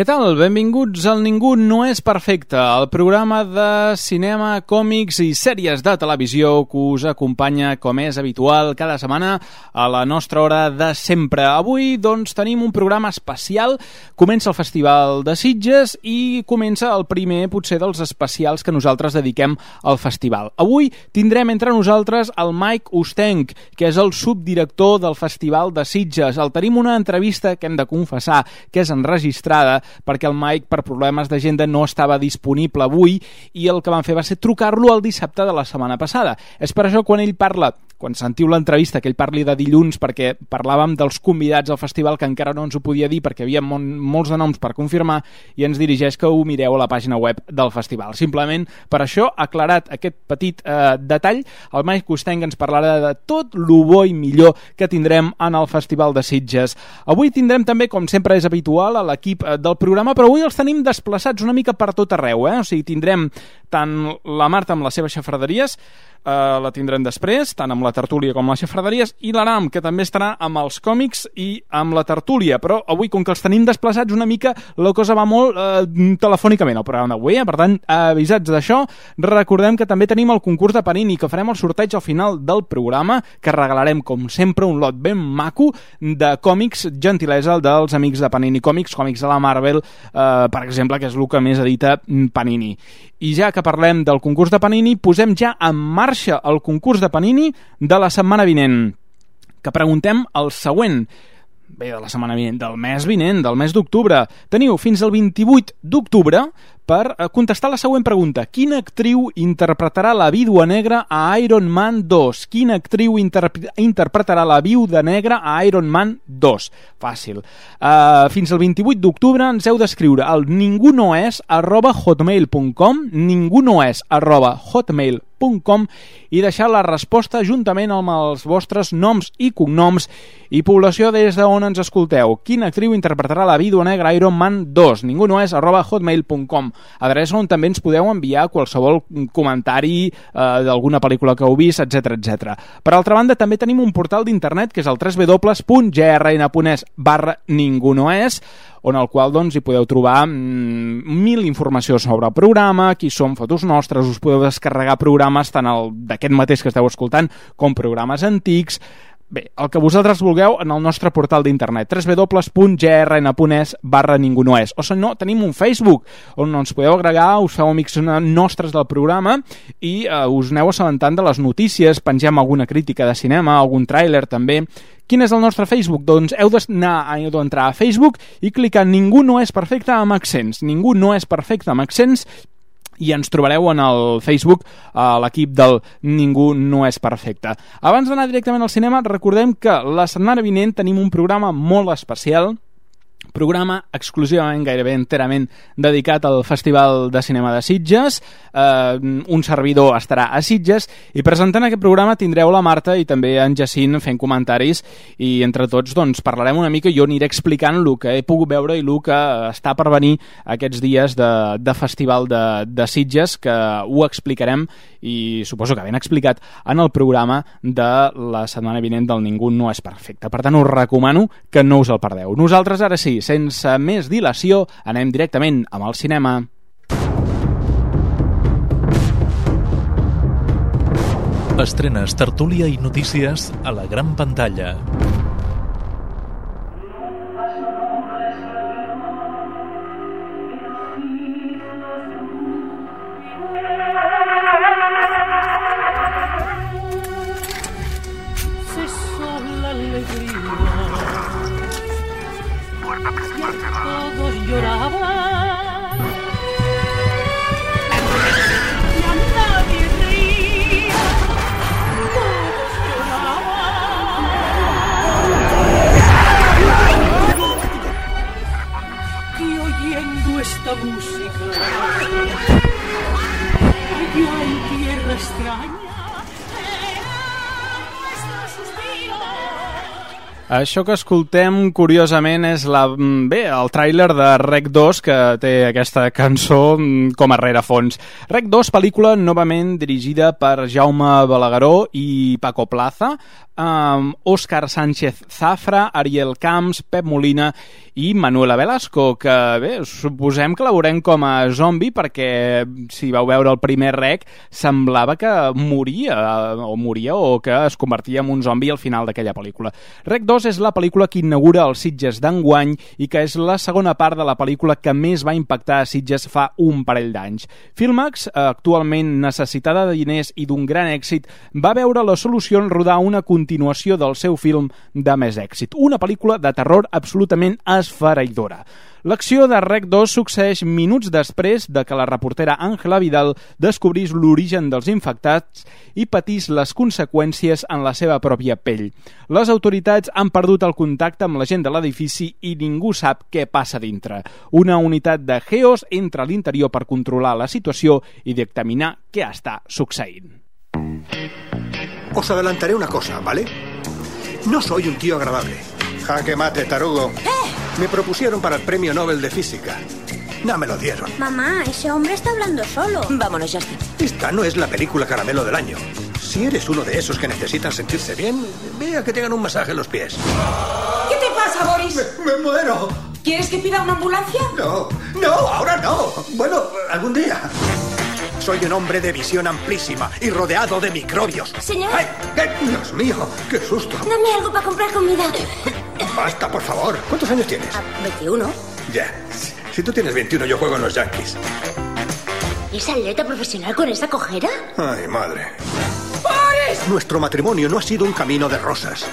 Què tal? Benvinguts al Ningú no és perfecte, el programa de cinema, còmics i sèries de televisió que us acompanya, com és habitual, cada setmana a la nostra hora de sempre. Avui, doncs, tenim un programa especial. Comença el Festival de Sitges i comença el primer, potser, dels especials que nosaltres dediquem al festival. Avui tindrem entre nosaltres el Mike Ustenc, que és el subdirector del Festival de Sitges. El tenim una entrevista que hem de confessar que és enregistrada perquè el Mike, per problemes d'agenda, no estava disponible avui i el que van fer va ser trucar-lo el dissabte de la setmana passada. És per això quan ell parla quan sentiu l'entrevista, que ell parli de dilluns perquè parlàvem dels convidats al festival que encara no ens ho podia dir perquè hi havia molts de noms per confirmar i ens dirigeix que ho mireu a la pàgina web del festival. Simplement per això, aclarat aquest petit eh, detall, el Mike Costeng ens parlarà de tot lo bo i millor que tindrem en el Festival de Sitges. Avui tindrem també, com sempre és habitual, a l'equip eh, del programa, però avui els tenim desplaçats una mica per tot arreu, eh? o sigui, tindrem tant la Marta amb les seves xafarderies, eh, la tindrem després, tant amb la tertúlia com les xafarderies, i l'Aram, que també estarà amb els còmics i amb la tertúlia, però avui, com que els tenim desplaçats una mica, la cosa va molt eh, telefònicament al programa d'avui, eh? per tant, avisats d'això, recordem que també tenim el concurs de Panini, que farem el sorteig al final del programa, que regalarem, com sempre, un lot ben maco de còmics gentilesa dels amics de Panini Còmics, còmics de la Marvel, eh, per exemple, que és el que més edita Panini. I ja que parlem del concurs de Panini, posem ja en marxa el concurs de Panini de la setmana vinent, que preguntem el següent bé, de la setmana vinent, del mes vinent, del mes d'octubre. Teniu fins al 28 d'octubre per eh, contestar la següent pregunta. Quina actriu interpretarà la vídua negra a Iron Man 2? Quina actriu interpre interpretarà la vídua negra a Iron Man 2? Fàcil. Uh, fins al 28 d'octubre ens heu d'escriure al ningunoes arroba hotmail.com ningunoes arroba hotmail.com i deixar la resposta juntament amb els vostres noms i cognoms i població des d'on ens escolteu. Quina actriu interpretarà la vídua negra Iron Man 2? Ningunoes arroba hotmail.com adreça on també ens podeu enviar qualsevol comentari eh, d'alguna pel·lícula que heu vist, etc etc. Per altra banda, també tenim un portal d'internet que és el www.grn.es barra ningunoes on el qual doncs, hi podeu trobar mm, mil informació sobre el programa, qui som fotos nostres, us podeu descarregar programes tant d'aquest mateix que esteu escoltant com programes antics, Bé, el que vosaltres vulgueu en el nostre portal d'internet www.grn.es barra ningú no és o si no, tenim un Facebook on ens podeu agregar, us feu amics nostres del programa i eh, us aneu assabentant de les notícies, pengem alguna crítica de cinema, algun tràiler també Quin és el nostre Facebook? Doncs heu d'entrar a Facebook i clicar Ningú no és perfecte amb accents. Ningú no és perfecte amb accents i ens trobareu en el Facebook a l'equip del Ningú no és perfecte. Abans d'anar directament al cinema, recordem que la setmana vinent tenim un programa molt especial programa exclusivament, gairebé enterament dedicat al Festival de Cinema de Sitges. Eh, un servidor estarà a Sitges i presentant aquest programa tindreu la Marta i també en Jacint fent comentaris i entre tots doncs, parlarem una mica i jo aniré explicant el que he pogut veure i el que està per venir aquests dies de, de Festival de, de Sitges que ho explicarem i suposo que ben explicat en el programa de la setmana vinent del Ningú no és perfecte. Per tant, us recomano que no us el perdeu. Nosaltres ara sí, sense més dilació, anem directament amb el cinema. Estrenes, tertúlia i notícies a la gran pantalla. Això que escoltem, curiosament, és la, mm, bé, el tràiler de Rec 2, que té aquesta cançó mm, com a rerefons. Rec 2, pel·lícula novament dirigida per Jaume Balagueró i Paco Plaza, amb Òscar Sánchez Zafra, Ariel Camps, Pep Molina i Manuela Velasco, que bé, suposem que la veurem com a zombi perquè si vau veure el primer rec semblava que moria o moria o que es convertia en un zombi al final d'aquella pel·lícula. Rec 2 és la pel·lícula que inaugura els Sitges d'enguany i que és la segona part de la pel·lícula que més va impactar a Sitges fa un parell d'anys. Filmax, actualment necessitada de diners i d'un gran èxit, va veure la solució en rodar una continuació del seu film de més èxit, una pel·lícula de terror absolutament esfereïdora. L'acció de Rec 2 succeeix minuts després de que la reportera Àngela Vidal descobrís l'origen dels infectats i patís les conseqüències en la seva pròpia pell. Les autoritats han perdut el contacte amb la gent de l'edifici i ningú sap què passa dintre. Una unitat de GEOS entra a l'interior per controlar la situació i dictaminar què està succeint. Os adelantaré una cosa, ¿vale? No soy un tío agradable. Jaque mate, tarugo. Me propusieron para el premio Nobel de Física. No me lo dieron. Mamá, ese hombre está hablando solo. Vámonos, Justin. Esta no es la película caramelo del año. Si eres uno de esos que necesitan sentirse bien, ve a que tengan un masaje en los pies. ¿Qué te pasa, Boris? ¡Me muero! ¿Quieres que pida una ambulancia? No, no, ahora no. Bueno, algún día. Soy un hombre de visión amplísima y rodeado de microbios. Señor. ¡Ay! ¡Ay, Dios mío! ¡Qué susto! Dame algo para comprar comida. Basta, por favor. ¿Cuántos años tienes? Ah, 21. Ya. Si tú tienes 21, yo juego en los Yankees. ¿Es atleta profesional con esa cojera? Ay, madre. ¡Boris! Nuestro matrimonio no ha sido un camino de rosas.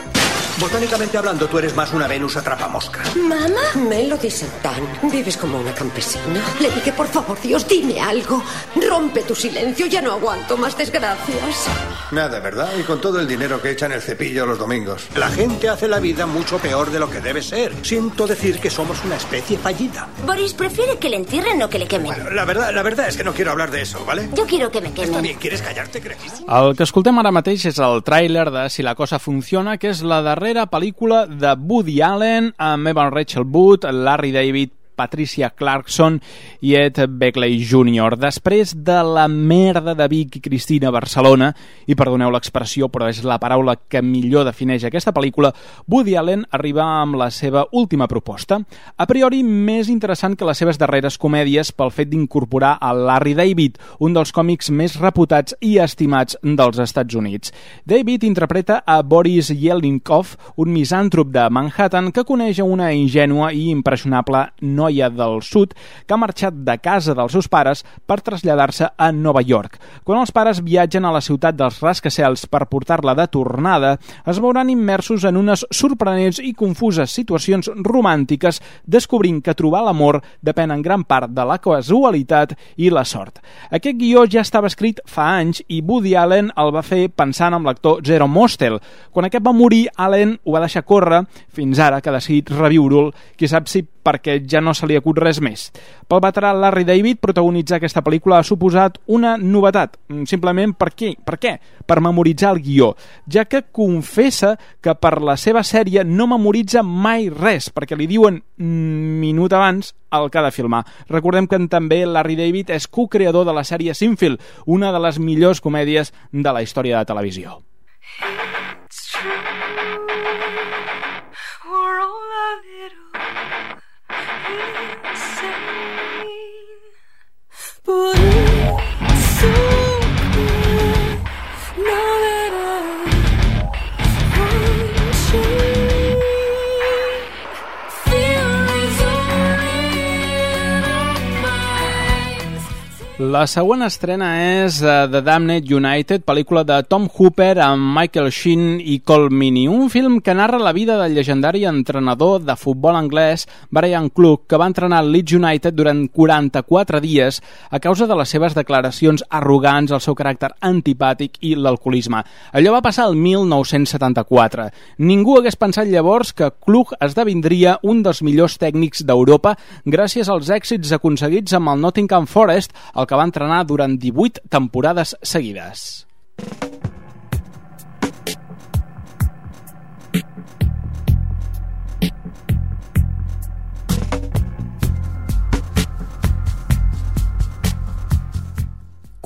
Botánicamente hablando, tú eres más una Venus atrapamoscas. ¿Mamá? Melody Santán, vives como una campesina. Le dije, por favor, Dios, dime algo. Rompe tu silencio, ya no aguanto más desgracias. Nada, ¿verdad? Y con todo el dinero que echan el cepillo los domingos. La gente hace la vida mucho peor de lo que debe ser. Siento decir que somos una especie fallida. Boris prefiere que le entierren o que le quemen. Bueno, la verdad, la verdad es que no quiero hablar de eso, ¿vale? Yo quiero que me Está quemen. bien, ¿quieres callarte, crees? El que escoltem ara mateix és el tràiler de Si la cosa funciona, que és la darrera pel·lícula de Woody Allen amb Evan Rachel Wood, Larry David, Patricia Clarkson i Ed Beckley Jr. Després de la merda de Vic i Cristina Barcelona, i perdoneu l'expressió, però és la paraula que millor defineix aquesta pel·lícula, Woody Allen arriba amb la seva última proposta. A priori, més interessant que les seves darreres comèdies pel fet d'incorporar a Larry David, un dels còmics més reputats i estimats dels Estats Units. David interpreta a Boris Yelnikov, un misàntrop de Manhattan que coneix una ingènua i impressionable noia del sud que ha marxat de casa dels seus pares per traslladar-se a Nova York. Quan els pares viatgen a la ciutat dels rascacels per portar-la de tornada, es veuran immersos en unes sorprenents i confuses situacions romàntiques, descobrint que trobar l'amor depèn en gran part de la casualitat i la sort. Aquest guió ja estava escrit fa anys i Woody Allen el va fer pensant en l'actor Jerome Mostel. Quan aquest va morir, Allen ho va deixar córrer fins ara que ha decidit reviure'l, qui sap si perquè ja no se li acut res més. Pel veterà Larry David, protagonitzar aquesta pel·lícula ha suposat una novetat. Mm, Simplement per què? Per què? Per memoritzar el guió, ja que confessa que per la seva sèrie no memoritza mai res, perquè li diuen mm, minut abans el que ha de filmar. Recordem que també Larry David és co-creador de la sèrie Sinfield, una de les millors comèdies de la història de televisió. We're all a little But La següent estrena és uh, The Damned United, pel·lícula de Tom Hooper amb Michael Sheen i Cole Meany, un film que narra la vida del llegendari entrenador de futbol anglès Brian Clough, que va entrenar el Leeds United durant 44 dies a causa de les seves declaracions arrogants, el seu caràcter antipàtic i l'alcoholisme. Allò va passar el 1974. Ningú hagués pensat llavors que Clough esdevindria un dels millors tècnics d'Europa gràcies als èxits aconseguits amb el Nottingham Forest, el que va entrenar durant 18 temporades seguides.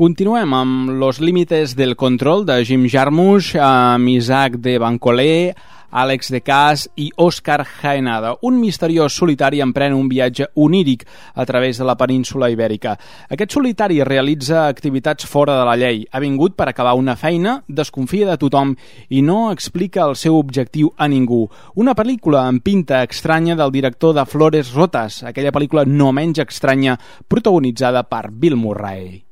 Continuem amb Los límites del control de Jim Jarmusch, amb Isaac de Bancoler, Àlex de Cas i Òscar Jaenada. Un misteriós solitari emprèn un viatge oníric a través de la península ibèrica. Aquest solitari realitza activitats fora de la llei. Ha vingut per acabar una feina, desconfia de tothom i no explica el seu objectiu a ningú. Una pel·lícula amb pinta estranya del director de Flores Rotas, aquella pel·lícula no menys estranya protagonitzada per Bill Murray.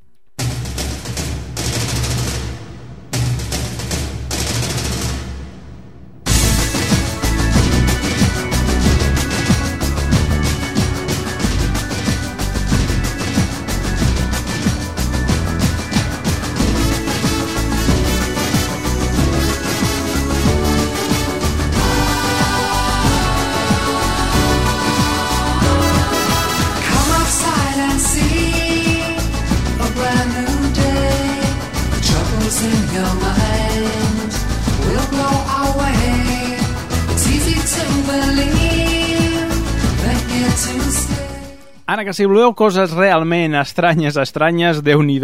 Que si voleu coses realment estranyes, estranyes, déu nhi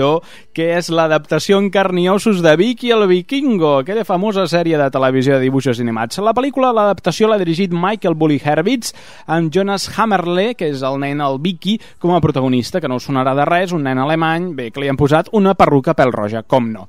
que és l'adaptació en carn i ossos de Vicky el Vikingo, aquella famosa sèrie de televisió de dibuixos animats. La pel·lícula, l'adaptació l'ha dirigit Michael Bully Herbitz, amb Jonas Hammerle, que és el nen el Vicky, com a protagonista, que no us sonarà de res, un nen alemany, bé, que li han posat una perruca pèl roja, com no.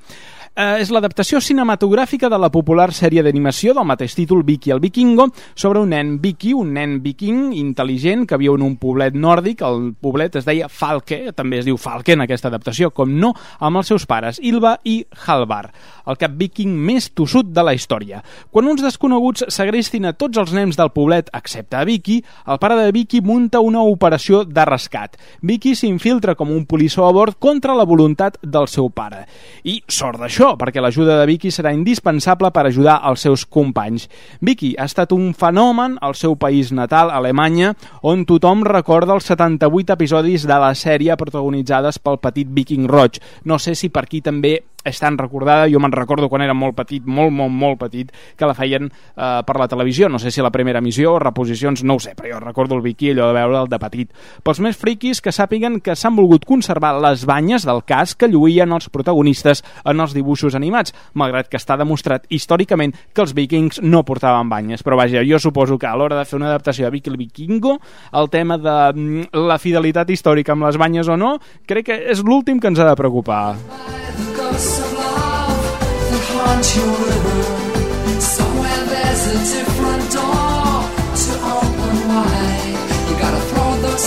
Eh, és l'adaptació cinematogràfica de la popular sèrie d'animació del mateix títol Vicky el Vikingo sobre un nen Vicky, un nen viking intel·ligent que viu en un poblet nòrdic el poblet es deia Falke, també es diu Falke en aquesta adaptació, com no, amb els seus pares Ilva i Halvar el cap viking més tossut de la història. Quan uns desconeguts segrestin a tots els nens del poblet, excepte a Vicky, el pare de Vicky munta una operació de rescat. Vicky s'infiltra com un polissó a bord contra la voluntat del seu pare. I sort d'això, perquè l'ajuda de Vicky serà indispensable per ajudar els seus companys. Vicky ha estat un fenomen al seu país natal, Alemanya, on tothom recorda els 78 episodis de la sèrie protagonitzades pel petit viking roig. No sé si per aquí també és tan recordada, jo me'n recordo quan era molt petit, molt, molt, molt petit, que la feien eh, per la televisió, no sé si la primera emissió reposicions, no ho sé, però jo recordo el Vicky allò de veure'l de petit. Pels més friquis que sàpiguen que s'han volgut conservar les banyes del cas que lluïen els protagonistes en els dibuixos animats, malgrat que està demostrat històricament que els vikings no portaven banyes, però vaja, jo suposo que a l'hora de fer una adaptació a Vicky el Vikingo, el tema de mm, la fidelitat històrica amb les banyes o no, crec que és l'últim que ens ha de preocupar. Somewhere a door to open wide. You throw those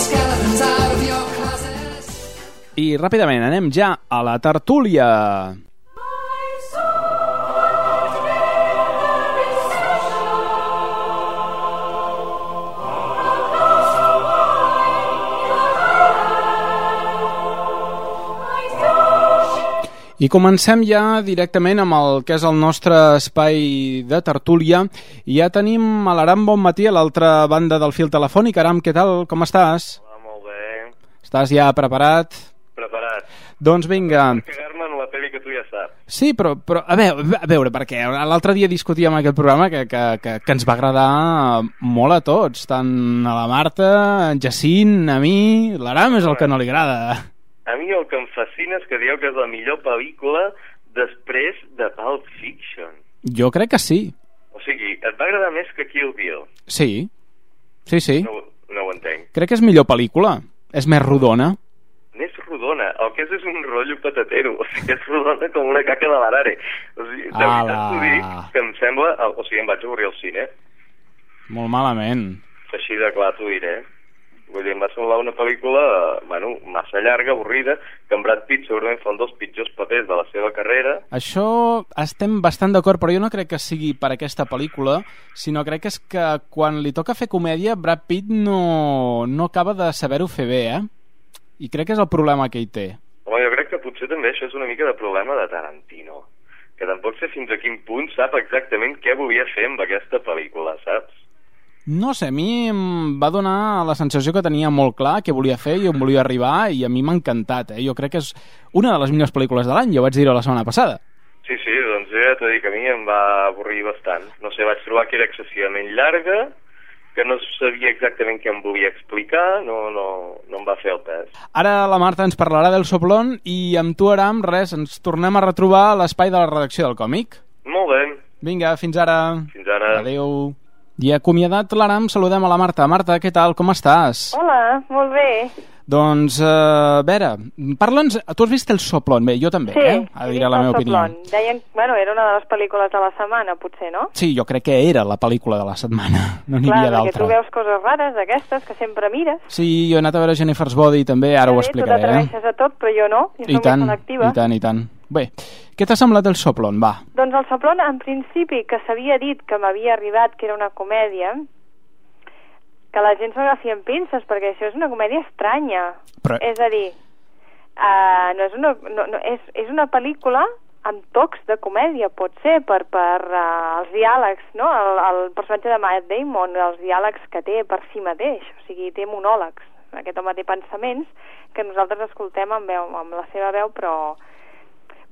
out of your. I ràpidament anem ja a la tertúlia. I comencem ja directament amb el que és el nostre espai de tertúlia. I ja tenim a l'Aram Bon Matí a l'altra banda del fil telefònic. Aram, què tal? Com estàs? Ah, molt bé. Estàs ja preparat? Preparat. Doncs vinga. Cagar-me en la pel·li que tu ja saps. Sí, però, però a, veure, a veure, perquè l'altre dia discutíem aquest programa que, que, que, que ens va agradar molt a tots, tant a la Marta, en Jacint, a mi... L'Aram és el que no li agrada. A mi el que em fascina és que dieu que és la millor pel·lícula després de Pulp Fiction. Jo crec que sí. O sigui, et va agradar més que Kill Bill. Sí. Sí, sí. No, no ho entenc. Crec que és millor pel·lícula. És més rodona. Més rodona. El que és és un rotllo patatero. O sigui, és rodona com una caca de l'arare. O sigui, de Ala. veritat t'ho dic, que em sembla... O sigui, em vaig avorrir al cine. Molt malament. Així de clar t'ho diré. Vull dir, em va semblar una pel·lícula, bueno, massa llarga, avorrida, que en Brad Pitt segurament fa un dels pitjors papers de la seva carrera. Això estem bastant d'acord, però jo no crec que sigui per aquesta pel·lícula, sinó crec que és que quan li toca fer comèdia, Brad Pitt no, no acaba de saber-ho fer bé, eh? I crec que és el problema que hi té. Home, jo crec que potser també això és una mica de problema de Tarantino, que tampoc sé fins a quin punt sap exactament què volia fer amb aquesta pel·lícula, saps? No sé, a mi em va donar la sensació que tenia molt clar què volia fer i on volia arribar i a mi m'ha encantat, eh? Jo crec que és una de les millors pel·lícules de l'any, jo vaig dir-ho la setmana passada. Sí, sí, doncs jo ja t'ho dic, a mi em va avorrir bastant. No sé, vaig trobar que era excessivament llarga que no sabia exactament què em volia explicar, no, no, no em va fer el pes. Ara la Marta ens parlarà del Soplon i amb tu, Aram, res, ens tornem a retrobar a l'espai de la redacció del còmic. Molt bé, Vinga, fins ara. fins ara. Adéu. I acomiadat l'Aram, saludem a la Marta. Marta, què tal? Com estàs? Hola, molt bé. Doncs, eh, a veure, parla'ns... Tu has vist el Soplon? Bé, jo també, Sí, eh? he Diré vist la el meva opinió. Deien, bueno, era una de les pel·lícules de la setmana, potser, no? Sí, jo crec que era la pel·lícula de la setmana. No n'hi Clar, havia perquè tu d'altra. veus coses rares d'aquestes que sempre mires. Sí, jo he anat a veure Jennifer's Body també, ara ho Bé, Tu explicaré. Eh? t'atreveixes a tot, però jo no. Jo I tant, i tant, i tant. Bé, què t'ha semblat el Soplon? Va. Doncs el Soplon, en principi, que s'havia dit que m'havia arribat que era una comèdia, que la gent s'ho agafi amb pinces, perquè això és una comèdia estranya. Però- És a dir, uh, no és, una, no, no, és, és una pel·lícula amb tocs de comèdia, pot ser, per, per uh, els diàlegs, no? El, el personatge de Matt Damon, els diàlegs que té per si mateix, o sigui, té monòlegs. Aquest home té pensaments que nosaltres escoltem amb, veu, amb la seva veu, però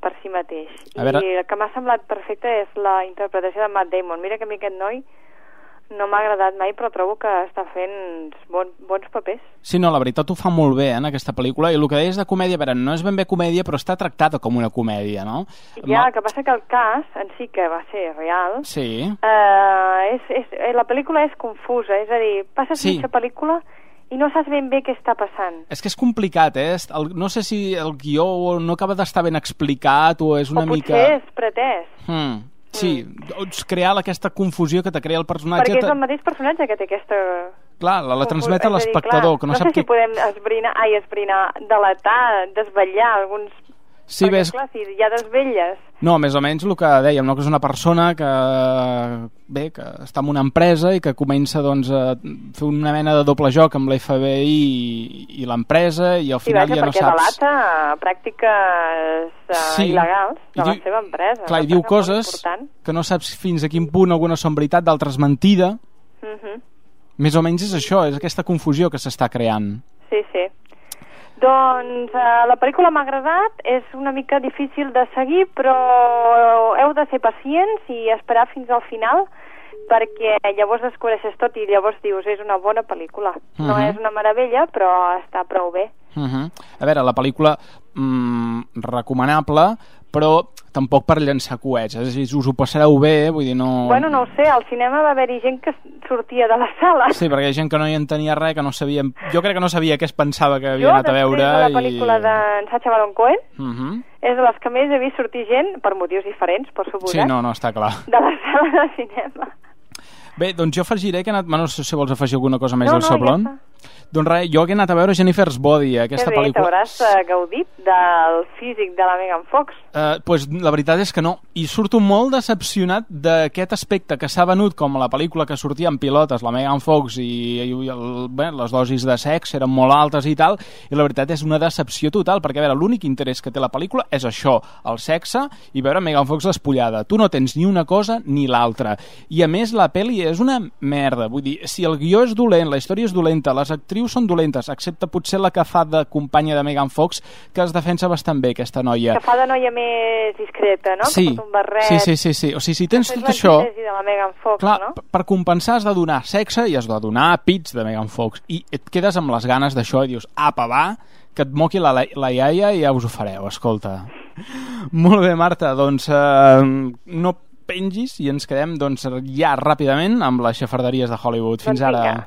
per si mateix. A I veure- el que m'ha semblat perfecte és la interpretació de Matt Damon. Mira que a mi aquest noi no m'ha agradat mai, però trobo que està fent bon, bons papers. Sí, no, la veritat ho fa molt bé, eh, en aquesta pel·lícula, i el que deies de comèdia, a veure, no és ben bé comèdia, però està tractada com una comèdia, no? Ja, el que passa que el cas, en si que va ser real, Sí, eh, és, és, eh, la pel·lícula és confusa, és a dir, passes Sí. sí. mitja pel·lícula i no saps ben bé què està passant. és que és complicat, eh? El, no sé si el guió no acaba d'estar ben explicat o és una o potser mica... és pretès, Hmm. Sí, doncs crear aquesta confusió que te crea el personatge... perquè és el mateix personatge que té aquesta... Clar, la, la transmet a l'espectador, que no, no sap sé si què... podem esbrinar, ai, esbrinar, delatar, desvetllar alguns... Sí, perquè, ves... clar, si ja desvelles... No, més o menys el que dèiem, no? que és una persona que, bé, que està en una empresa i que comença doncs, a fer una mena de doble joc amb l'FBI i, i l'empresa i al Sí, final vaja, ja no perquè saps... relata pràctiques uh, Sí. il·legals de I la diu- seva empresa. Clar, i diu coses que no saps fins a quin punt algunes són veritat, d'altres mentida. Mhm. Més o menys és això, és aquesta confusió que s'està creant. Sí, sí. Doncs uh, la pel·lícula m'ha agradat, és una mica difícil de seguir, però heu de ser pacients i esperar fins al final perquè llavors descobreixes tot i llavors dius és una bona pel·lícula. No Mhm. és una meravella, però està prou bé. Uh -huh. A veure, la pel·lícula mm, recomanable, però tampoc per llançar coets. És a dir, us ho passareu bé, vull dir, no... Bueno, no ho sé, al cinema va haver-hi gent que sortia de la sala. Sí, perquè hi ha gent que no hi entenia res, que no sabia... Jo crec que no sabia què es pensava que havia jo, anat a veure. després de la i... pel·lícula d'en Sacha Baron Cohen, Uh -huh. és de les que més he vist sortir gent, per motius diferents, per suposat, Sí, no, no, està clar. de la sala de cinema. Bé, doncs jo afegiré que he anat... Bueno, no sé si vols afegir alguna cosa més No, del no, Soblon. ja doncs res, jo que he anat a veure Jennifer's Body, aquesta que bé, pel·lícula. t'hauràs eh, gaudit del físic de la Megan Fox. Uh, pues la veritat és que no. I surto molt decepcionat d'aquest aspecte que s'ha venut com la pel·lícula que sortia en pilotes, la Megan Fox, i, i el, bé, les dosis de sex eren molt altes i tal, i la veritat és una decepció total, perquè a veure, l'únic interès que té la pel·lícula és això, el sexe, i veure Megan Fox despullada. Tu no tens ni una cosa ni l'altra. I a més la pel·li és una merda. Vull dir, si el guió és dolent, la història és dolenta, les actrius són dolentes, excepte potser la que fa de companya de Megan Fox, que es defensa bastant bé, aquesta noia. Que fa de noia més discreta, no? Sí, Que un barret. sí, sí, sí, sí. O sigui, si tens tot això, de la Megan Fox, clar, no? per compensar has de donar sexe i has de donar pits de Megan Fox. I et quedes amb les ganes d'això i dius, apa, va, que et moqui la, la iaia i ja us ho fareu, escolta. Molt bé, Marta, doncs eh, no pengis i ens quedem doncs, ja ràpidament amb les xafarderies de Hollywood. Fins Doncs ara. vinga.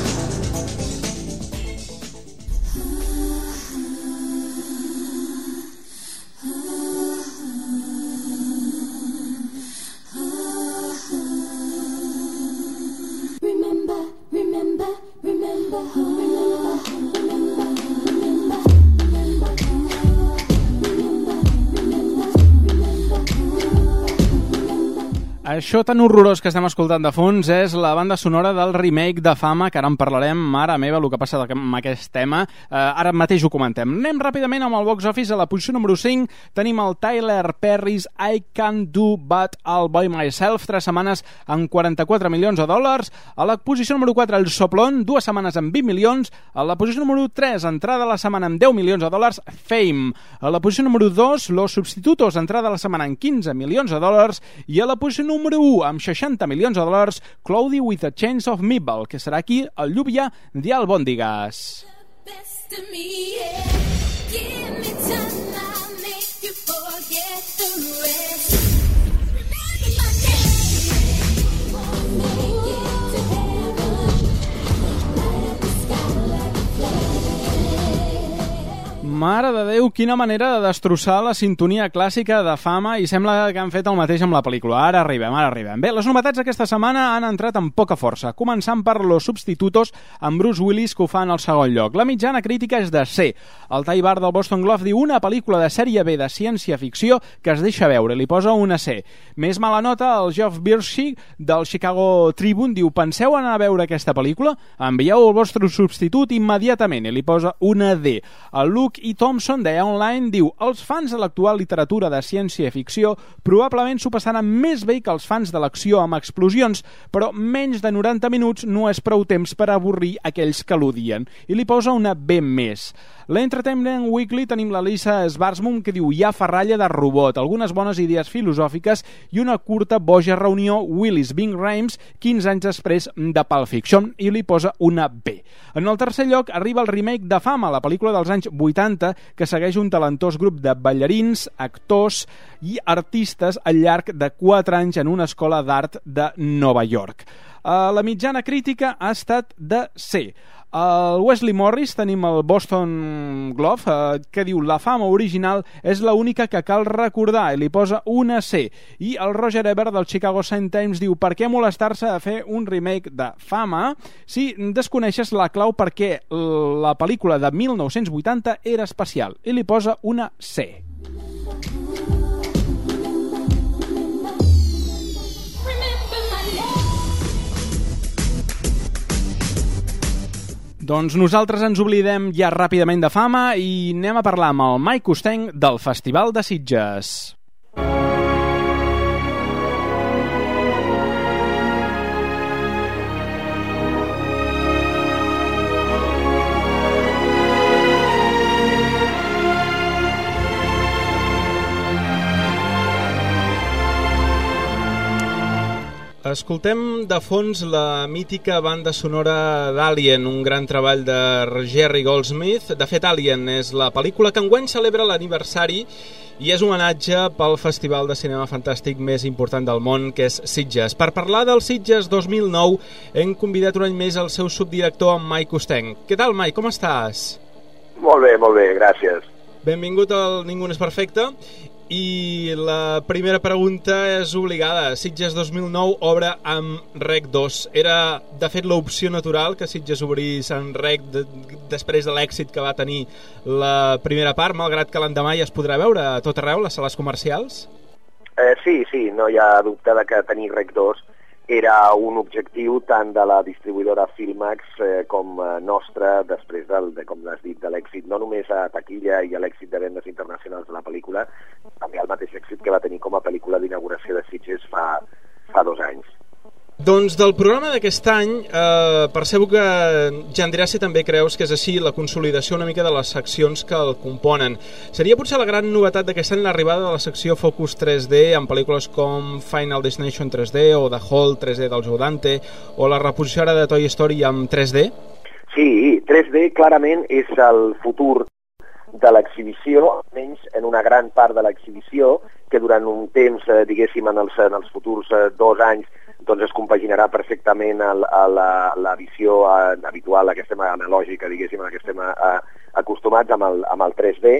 Això tan horrorós que estem escoltant de fons és la banda sonora del remake de Fama, que ara en parlarem, mare meva, el que passa amb aquest tema. Eh, ara mateix ho comentem. Anem ràpidament amb el box office. A la posició número 5 tenim el Tyler Perry's I Can't Do But All By Myself, tres setmanes amb 44 milions de dòlars. A la posició número 4, el Soplon, dues setmanes amb 20 milions. A la posició número 3, entrada a la setmana amb 10 milions de dòlars, Fame. A la posició número 2, Los Substitutos, entrada a la setmana amb 15 milions de dòlars. I a la posició número 1, amb 60 milions de dòlars, Cloudy with a Chance of Meatball, que serà aquí el Lluvia de Albòndigues. best yeah. Give me time, I'll make you forget the rest. Mare de Déu, quina manera de destrossar la sintonia clàssica de fama i sembla que han fet el mateix amb la pel·lícula. Ara arribem, ara arribem. Bé, les novetats aquesta setmana han entrat amb poca força, començant per Los Substitutos amb Bruce Willis que ho fa en el segon lloc. La mitjana crítica és de C. El Tai Bar del Boston Globe diu una pel·lícula de sèrie B de ciència-ficció que es deixa veure, li posa una C. Més mala nota, el Geoff Birchie del Chicago Tribune diu penseu anar a veure aquesta pel·lícula? Envieu el vostre substitut immediatament i li posa una D. El Luke i Thompson de Online diu els fans de l'actual literatura de ciència-ficció probablement s'ho passaran més bé que els fans de l'acció amb explosions, però menys de 90 minuts no és prou temps per avorrir aquells que l'odien. I li posa una B més. L'Entertainment Weekly tenim la Lisa Svarsmum que diu hi ha ferralla de robot, algunes bones idees filosòfiques i una curta boja reunió Willis Bing Rames 15 anys després de Pulp Fiction i li posa una B. En el tercer lloc arriba el remake de Fama, la pel·lícula dels anys 80 que segueix un talentós grup de ballarins, actors i artistes al llarg de 4 anys en una escola d'art de Nova York. Uh, la mitjana crítica ha estat de C. Al Wesley Morris tenim el Boston Globe eh, que diu la fama original és la única que cal recordar i li posa una C i el Roger Ebert del Chicago Sun Times diu per què molestar-se a fer un remake de fama si desconeixes la clau perquè la pel·lícula de 1980 era especial i li posa una C. Doncs nosaltres ens oblidem ja ràpidament de fama i anem a parlar amb el Mike Costenc del Festival de Sitges. Escoltem de fons la mítica banda sonora d'Alien, un gran treball de Jerry Goldsmith. De fet, Alien és la pel·lícula que enguany celebra l'aniversari i és un homenatge pel festival de cinema fantàstic més important del món, que és Sitges. Per parlar del Sitges 2009 hem convidat un any més el seu subdirector, Mike Costenc. Què tal, Mike? Com estàs? Molt bé, molt bé, gràcies. Benvingut al Ningú no és perfecte. I la primera pregunta és obligada. Sitges 2009 obre amb Rec 2. Era, de fet, l'opció natural que Sitges obrís en Rec de, després de l'èxit que va tenir la primera part, malgrat que l'endemà ja es podrà veure a tot arreu, les sales comercials? Eh, sí, sí, no hi ha dubte de que tenir Rec 2 era un objectiu tant de la distribuïdora Filmax eh, com eh, nostre després del, de, com has dit, de l'èxit no només a taquilla i a l'èxit de vendes internacionals de la pel·lícula, també el mateix èxit que va tenir com a pel·lícula d'inauguració de Sitges fa, fa dos anys. Doncs del programa d'aquest any, eh, percebo que, ja em diràs si també creus que és així, la consolidació una mica de les seccions que el componen. Seria potser la gran novetat d'aquest any l'arribada de la secció Focus 3D amb pel·lícules com Final Destination 3D o The Hall 3D del Joe Dante o la reposició ara de Toy Story amb 3D? Sí, 3D clarament és el futur de l'exhibició, almenys en una gran part de l'exhibició, que durant un temps, eh, diguéssim, en els, en els futurs eh, dos anys, doncs es compaginarà perfectament a la, la visió habitual, a que estem analògica, diguéssim, a la que estem eh, acostumats amb el, amb el 3D,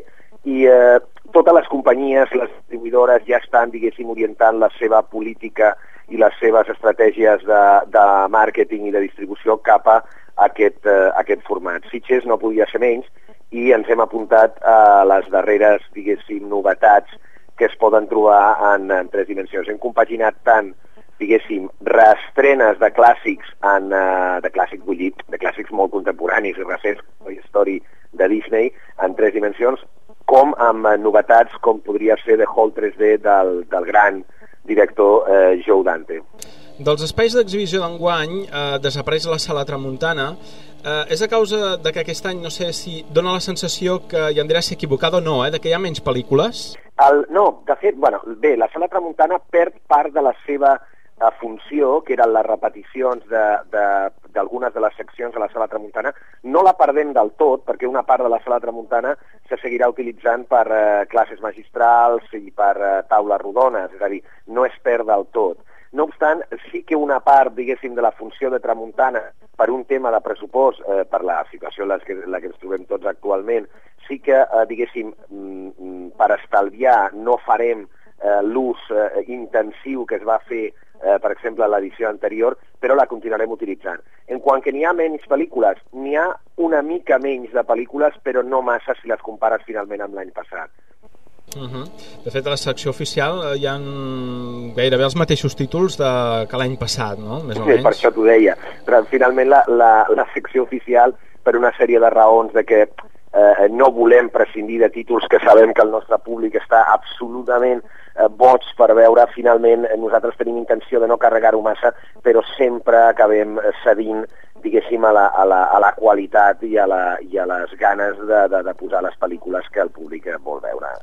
i eh, totes les companyies, les distribuïdores ja estan, diguéssim, orientant la seva política i les seves estratègies de, de màrqueting i de distribució cap a aquest, eh, aquest format. Sitges no podia ser menys i ens hem apuntat a les darreres, diguéssim, novetats que es poden trobar en, en tres dimensions. Hem compaginat tant diguéssim, reestrenes de clàssics en, eh, de clàssics, vull dir, de clàssics molt contemporanis i recents, Toy Story de Disney, en tres dimensions, com amb eh, novetats com podria ser The Hall 3D del, del gran director eh, Joe Dante. Dels espais d'exhibició d'enguany eh, desapareix la sala Tramuntana. Eh, és a causa de que aquest any, no sé si dona la sensació que, i em diràs si equivocada o no, eh, de que hi ha menys pel·lícules? El, no, de fet, bueno, bé, la sala Tramuntana perd part de la seva eh, funció, que eren les repeticions de- de- d'algunes de, de les seccions de la sala Tramuntana, no la perdem del tot, perquè una part de la sala Tramuntana se seguirà utilitzant per eh, classes magistrals i per eh, taules rodones, és a dir, no es perd del tot. No obstant, sí que una part, diguéssim, de la funció de Tramuntana, per un tema de pressupost, eh, per la situació en que, en la que ens trobem tots actualment, sí que, eh, diguéssim, mm, mm, per estalviar no farem eh, l'ús eh, intensiu que es va fer, eh, per exemple, l'edició anterior, però la continuarem utilitzant. En quant que n'hi ha menys pel·lícules, n'hi ha una mica menys de pel·lícules, però no massa si les compares finalment amb l'any passat. Uh -huh. De fet, a la secció oficial eh, hi ha gairebé els mateixos títols de, que l'any passat, no? Més o Sí, menys. per això t'ho deia. Però finalment la, la, la secció oficial, per una sèrie de raons de que eh, no volem prescindir de títols que sabem que el nostre públic està absolutament eh, boig per veure, finalment eh, nosaltres tenim intenció de no carregar-ho massa, però sempre acabem eh, cedint diguéssim, a la, a, la, a la qualitat i a, la, i a les ganes de, de, de posar les pel·lícules que el públic eh, vol veure.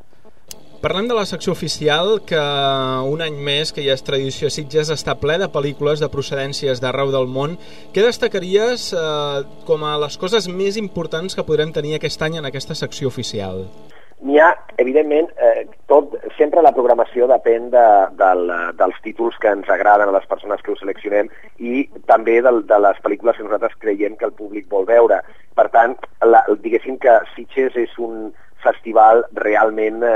Parlem de la secció oficial, que un any més, que ja és tradició a Sitges, està ple de pel·lícules de procedències d'arreu del món. Què destacaries eh, com a les coses més importants que podrem tenir aquest any en aquesta secció oficial? N'hi ha, evidentment, eh, tot, sempre la programació depèn de, del, dels títols que ens agraden a les persones que ho seleccionem i també del, de les pel·lícules que nosaltres creiem que el públic vol veure. Per tant, la, diguéssim que Sitges és un festival realment eh,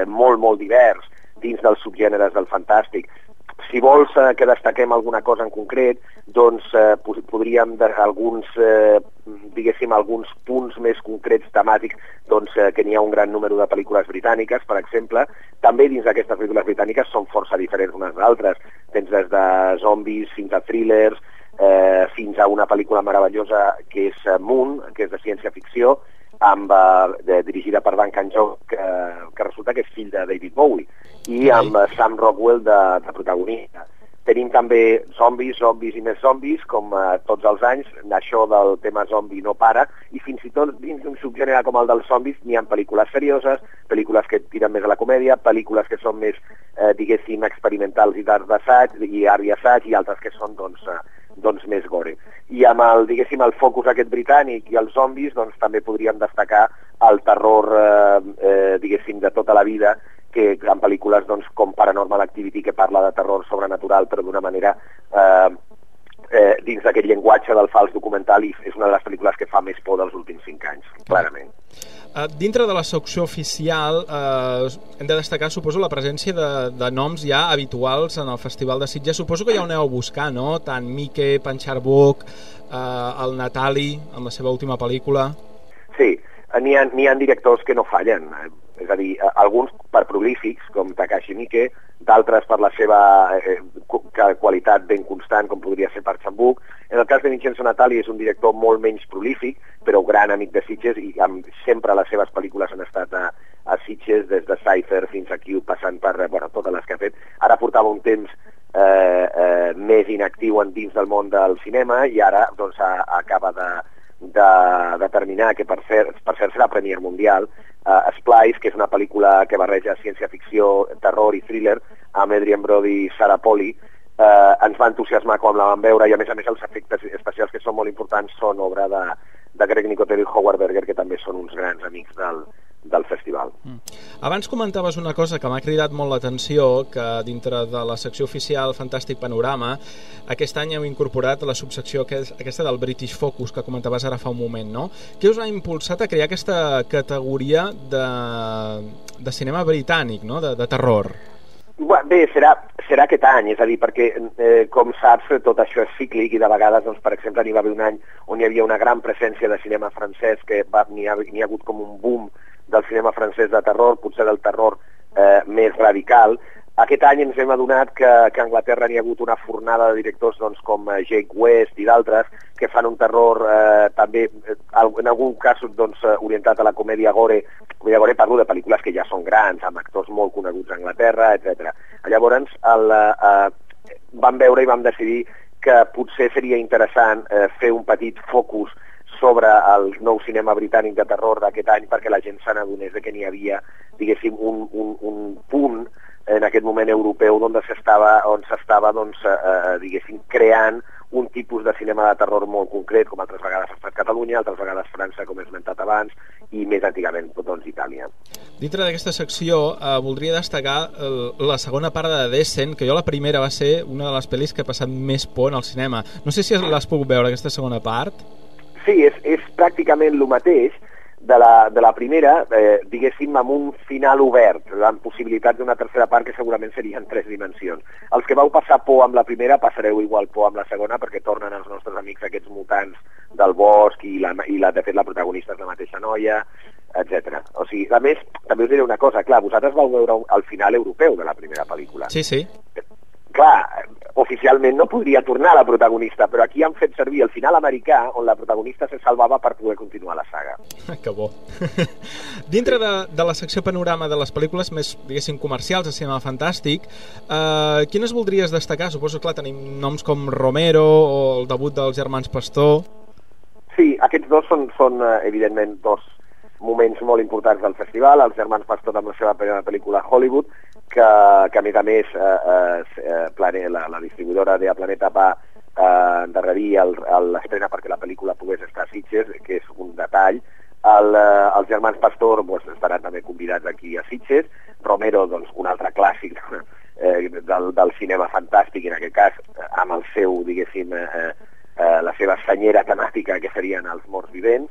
eh, molt, molt divers dins dels subgèneres del fantàstic. Si vols eh, que destaquem alguna cosa en concret, doncs eh, po- podríem de, alguns, eh, diguéssim, alguns punts més concrets temàtics, doncs eh, que n'hi ha un gran número de pel·lícules britàniques, per exemple. També dins d'aquestes pel·lícules britàniques són força diferents unes d'altres. Tens des de zombis fins a thrillers, eh, fins a una pel·lícula meravellosa que és eh, Moon, que és de ciència-ficció, amb, eh, dirigida per Duncan Jones, que, que resulta que és fill de David Bowie, i amb eh, Sam Rockwell de, de protagonista. Tenim també zombis, zombis i més zombis, com eh, tots els anys, això del tema zombi no para, i fins i tot dins d'un subgènere com el dels zombis n'hi ha pel·lícules serioses, pel·lícules que tiren més a la comèdia, pel·lícules que són més, eh, diguéssim, experimentals i d'art d'assaig, i art i assaig, i altres que són, doncs, eh, doncs més gore. I amb el, diguéssim, el focus aquest britànic i els zombis, doncs també podríem destacar el terror, eh, eh, diguéssim, de tota la vida, que en pel·lícules doncs, com Paranormal Activity, que parla de terror sobrenatural, però d'una manera eh, eh, dins d'aquest llenguatge del fals documental, i és una de les pel·lícules que fa més por dels últims cinc anys, clarament. Uh, dintre de la secció oficial uh, hem de destacar, suposo, la presència de, de noms ja habituals en el Festival de Sitges. Suposo que ja ho aneu a buscar, no? Tant Mike, Pancharbuk, uh, el Natali, amb la seva última pel·lícula... Sí, eh, n'hi ha, ha directors que no fallen, eh, és a dir, alguns per prolífics, com Takashi Miike, d'altres per la seva eh, qualitat ben constant, com podria ser per Chambuk. En el cas de Vincenzo Natali és un director molt menys prolífic, però gran amic de Sitges i amb, sempre les seves pel·lícules han estat a, a Sitges, des de Cypher fins a passant per eh, bueno, totes les que ha fet. Ara portava un temps eh, eh, més inactiu en dins del món del cinema i ara doncs, a, acaba de, de determinar que per cert, per cert serà Premier Mundial, uh, Splice, que és una pel·lícula que barreja ciència-ficció, terror i thriller, amb Adrian Brody i Sarah Polly, uh, ens va entusiasmar quan la vam veure i a més a més els efectes especials que són molt importants són obra de, de Greg Nicotero i Howard Berger, que també són uns grans amics del, del festival. Abans comentaves una cosa que m'ha cridat molt l'atenció, que dintre de la secció oficial Fantàstic Panorama, aquest any heu incorporat la subsecció que és aquesta del British Focus, que comentaves ara fa un moment, no? Què us ha impulsat a crear aquesta categoria de, de cinema britànic, no? de, de terror? Bé, serà, serà aquest any, és a dir, perquè, eh, com saps, tot això és cíclic i de vegades, doncs, per exemple, n'hi va haver un any on hi havia una gran presència de cinema francès, que n'hi ha, ha hagut com un boom del cinema francès de terror, potser del terror eh, més radical. aquest any ens hem adonat que, que a Anglaterra n'hi ha hagut una fornada de directors doncs, com eh, Jake West i d'altres que fan un terror eh, també, eh, en algun cas doncs, eh, orientat a la comèdia gore. Comèdia gore parlo de pel·lícules que ja són grans, amb actors molt coneguts a Anglaterra, etc. Llavors, el, eh, vam veure i vam decidir que potser seria interessant eh, fer un petit focus sobre el nou cinema britànic de terror d'aquest any perquè la gent de que n'hi havia, diguéssim, un, un, un punt en aquest moment europeu on s'estava on s'estava doncs, eh, eh, diguéssim, creant un tipus de cinema de terror molt concret, com altres vegades ha estat Catalunya, altres vegades França, com he esmentat abans, i més antigament doncs, Itàlia. Dintre d'aquesta secció eh, voldria destacar el, la segona part de Descent, que jo la primera va ser una de les pel·lis que ha passat més por en el cinema. No sé si l'has pogut veure, aquesta segona part. Sí, és, és pràcticament el mateix de la, de la primera, eh, diguéssim, amb un final obert, amb possibilitats d'una tercera part que segurament seria en tres dimensions. Els que vau passar por amb la primera passareu igual por amb la segona perquè tornen els nostres amics aquests mutants del bosc i, la, i la, de fet la protagonista és la mateixa noia, etc. O sigui, a més, també us diré una cosa, clar, vosaltres vau veure el final europeu de la primera pel·lícula. Sí, sí. Clar, oficialment no podria tornar la protagonista, però aquí han fet servir el final americà on la protagonista se salvava per poder continuar la saga. que bo. Dintre de, de la secció panorama de les pel·lícules més, diguéssim, comercials de cinema fantàstic, eh, quines voldries destacar? Suposo, clar, tenim noms com Romero o el debut dels germans Pastor. Sí, aquests dos són, són eh, evidentment, dos moments molt importants del festival. Els germans Pastor amb la seva primera pel·lícula Hollywood, que, que a més a més eh, eh, eh, plane, la, la distribuïdora de Planeta va eh, endarrerir l'estrena perquè la pel·lícula pogués estar a Sitges, que és un detall. El, eh, els germans Pastor doncs, estaran també convidats aquí a Sitges. Romero, doncs, un altre clàssic eh, del, del cinema fantàstic, en aquest cas, eh, amb el seu, diguéssim, eh, eh, la seva senyera temàtica, que serien els morts vivents.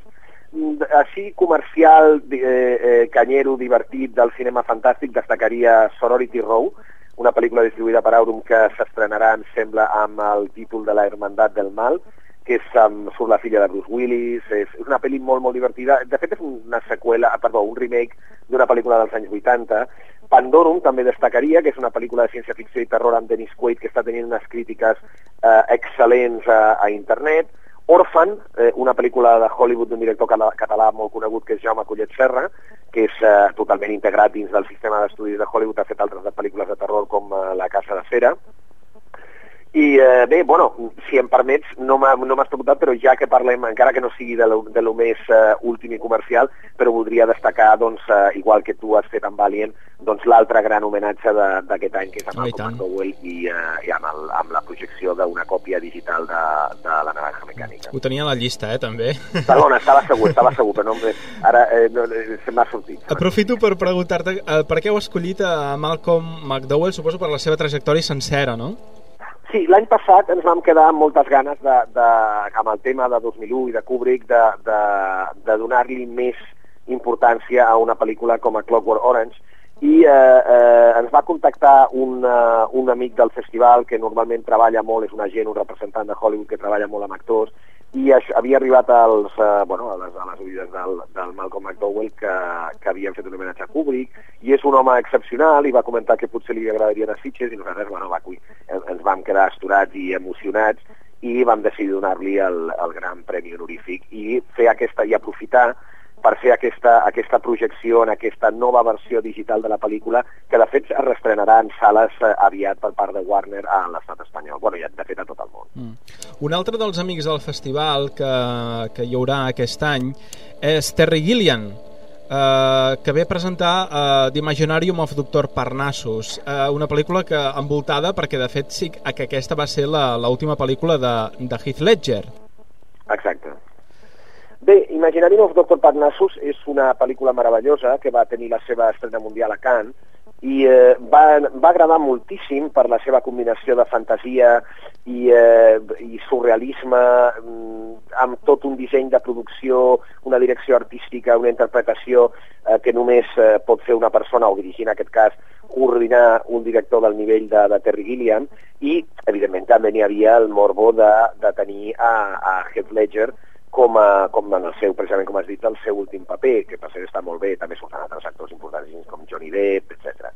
Així, comercial, eh, eh, canyero, divertit del cinema fantàstic, destacaria Sorority Row, una pel·lícula distribuïda per Aurum que s'estrenarà, em sembla, amb el títol de la Hermandat del Mal, que és amb, surt la filla de Bruce Willis, és, és una pel·li molt, molt divertida. De fet, és una seqüela, ah, perdó, un remake d'una pel·lícula dels anys 80. Pandorum també destacaria, que és una pel·lícula de ciència-ficció i terror amb Dennis Quaid, que està tenint unes crítiques eh, excel·lents a, a internet. Orphan, eh, una pel·lícula de Hollywood d'un director català molt conegut que és Jaume Collet Serra, que és eh, totalment integrat dins del sistema d'estudis de Hollywood, ha fet altres de pel·lícules de terror com eh, La Casa de Cera. I eh, bé, bueno, si em permets, no m'ha no m'has preguntat, però ja que parlem, encara que no sigui de lo, de lo més eh, últim i comercial, però voldria destacar, doncs, eh, igual que tu has fet amb Valiant, doncs l'altre gran homenatge d'aquest any, que és amb Oh, Malcolm. McDowell i, eh, i amb, el, amb la projecció d'una còpia digital de, de la naranja mecànica. Ho tenia a la llista, eh, també. Perdona, estava segur, estava segur, però no, ara eh, no, eh, se m'ha sortit. Aprofito per preguntar-te eh, per què heu escollit a Malcolm McDowell, suposo per la seva trajectòria sencera, no? Sí, l'any passat ens vam quedar amb moltes ganes de, de, amb el tema de 2001 i de Kubrick de, de, de donar-li més importància a una pel·lícula com a Clockwork Orange. I eh, eh, ens va contactar un, eh, un amic del festival que normalment treballa molt, és un agent, un representant de Hollywood que treballa molt amb actors i això, havia arribat als, eh, bueno, a les, a les oïdes del, del Malcolm McDowell que, que havien fet un homenatge a Kubrick i és un home excepcional i va comentar que potser li agradaria a Sitges i nosaltres, bueno, va, ens vam quedar esturats i emocionats i vam decidir donar-li el, el gran premi honorífic i fer aquesta i aprofitar per fer aquesta, aquesta projecció en aquesta nova versió digital de la pel·lícula que de fet es reestrenarà en sales eh, aviat per part de Warner a l'estat espanyol. Bueno, ja de fet a tot el món. Mm. Un altre dels amics del festival que, que hi haurà aquest any és Terry Gilliam, eh, que ve a presentar eh, The Imaginarium of Dr. Parnassus, eh, una pel·lícula que envoltada, perquè de fet sí que aquesta va ser la- l'última pel·lícula de, de Heath Ledger. Exacte. Bé, Imaginarium of Dr. Parnassus és una pel·lícula meravellosa que va tenir la seva estrena mundial a Cannes i eh, va, va agradar moltíssim per la seva combinació de fantasia i, eh, i surrealisme mm, amb tot un disseny de producció, una direcció artística, una interpretació eh, que només eh, pot fer una persona, o dirigir en aquest cas, coordinar un director del nivell de, de Terry Gilliam i, evidentment, també n'hi havia el morbo de, de tenir a, a Heath Ledger com, a, com en el seu, precisament com has dit, el seu últim paper, que per cert està molt bé, també surten altres actors importants com Johnny Depp, etc.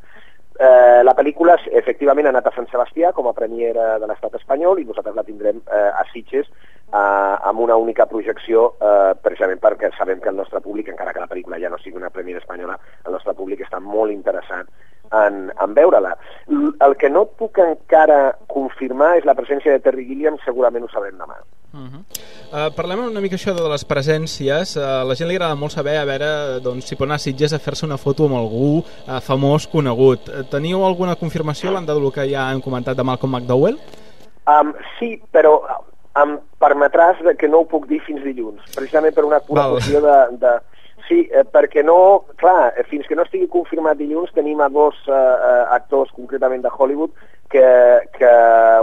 Eh, la pel·lícula efectivament ha anat a Sant Sebastià com a premiera de l'estat espanyol i nosaltres la tindrem eh, a Sitges eh, amb una única projecció eh, precisament perquè sabem que el nostre públic, encara que la pel·lícula ja no sigui una premiera espanyola, el nostre públic està molt interessat en, en veure-la. El que no puc encara confirmar és la presència de Terry Gilliam, segurament ho sabrem demà. Uh, parlem una mica això de les presències. Uh, la gent li agrada molt saber a veure doncs, si pot anar a Sitges a fer-se una foto amb algú uh, famós, conegut. Uh, teniu alguna confirmació a banda del que ja hem comentat de Malcolm McDowell? Um, sí, però em permetràs de que no ho puc dir fins dilluns, precisament per una Val. qüestió de, de... Sí, eh, perquè no... Clar, eh, fins que no estigui confirmat dilluns tenim a dos eh, eh, actors, concretament de Hollywood, que, que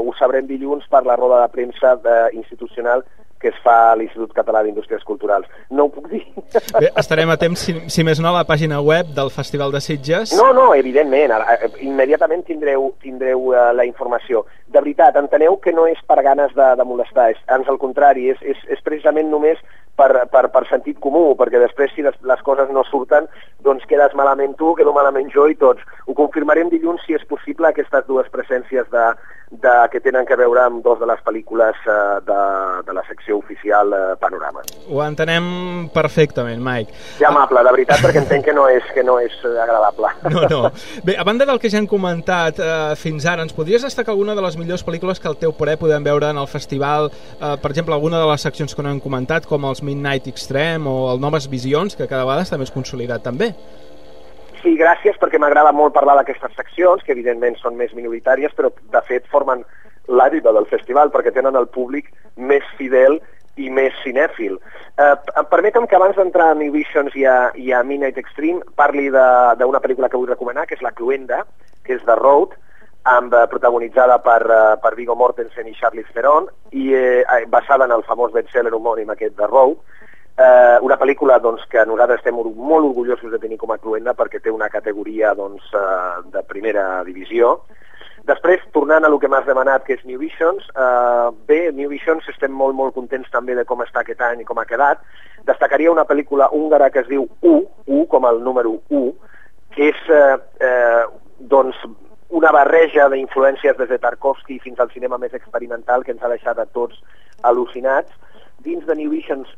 ho sabrem dilluns per la roda de premsa eh, institucional que es fa a l'Institut Català d'Indústries Culturals. No ho puc dir. Bé, estarem a temps, si, si més no, a la pàgina web del Festival de Sitges. No, no, evidentment, ara, eh, immediatament tindreu, tindreu uh, la informació. De veritat, enteneu que no és per ganes de, de molestar, és, ans al contrari, és, és, és precisament només per, per, per sentit comú, perquè després si les, les coses no surten, doncs quedes malament tu, quedo malament jo i tots. Ho confirmarem dilluns, si és possible, aquestes dues presències de, de, que tenen que veure amb dos de les pel·lícules uh, de, de la secció oficial uh, Panorama. Ho entenem perfectament, Mike. Que amable, de veritat, perquè entenc que no és, que no és eh, agradable. No, no. Bé, a banda del que ja hem comentat eh, fins ara, ens podries destacar alguna de les millors pel·lícules que al teu parer podem veure en el festival? Eh, per exemple, alguna de les seccions que no hem comentat, com els Midnight Extreme o el Noves Visions, que cada vegada està més consolidat també. Sí, gràcies, perquè m'agrada molt parlar d'aquestes seccions, que evidentment són més minoritàries, però de fet formen l'ànima del festival, perquè tenen el públic més fidel i més cinèfil. Eh, em permetem que abans d'entrar a New Visions i a, i a Midnight Extreme parli de- d'una pel·lícula que vull recomanar, que és La Cluenda, que és The Road, amb, eh, protagonitzada per, eh, per Viggo Mortensen i Charlize Theron, i eh, eh, basada en el famós bestseller homònim aquest The Road, eh, una pel·lícula doncs, que nosaltres estem molt orgullosos de tenir com a cluenda perquè té una categoria doncs, eh, de primera divisió. Després, tornant a lo que m'has demanat, que és New Visions, eh, bé, New Visions estem molt, molt contents també de com està aquest any i com ha quedat. Destacaria una pel·lícula húngara que es diu U, U com el número 1, que és eh, eh, doncs, una barreja d'influències des de Tarkovsky fins al cinema més experimental que ens ha deixat a tots al·lucinats. Dins de New Visions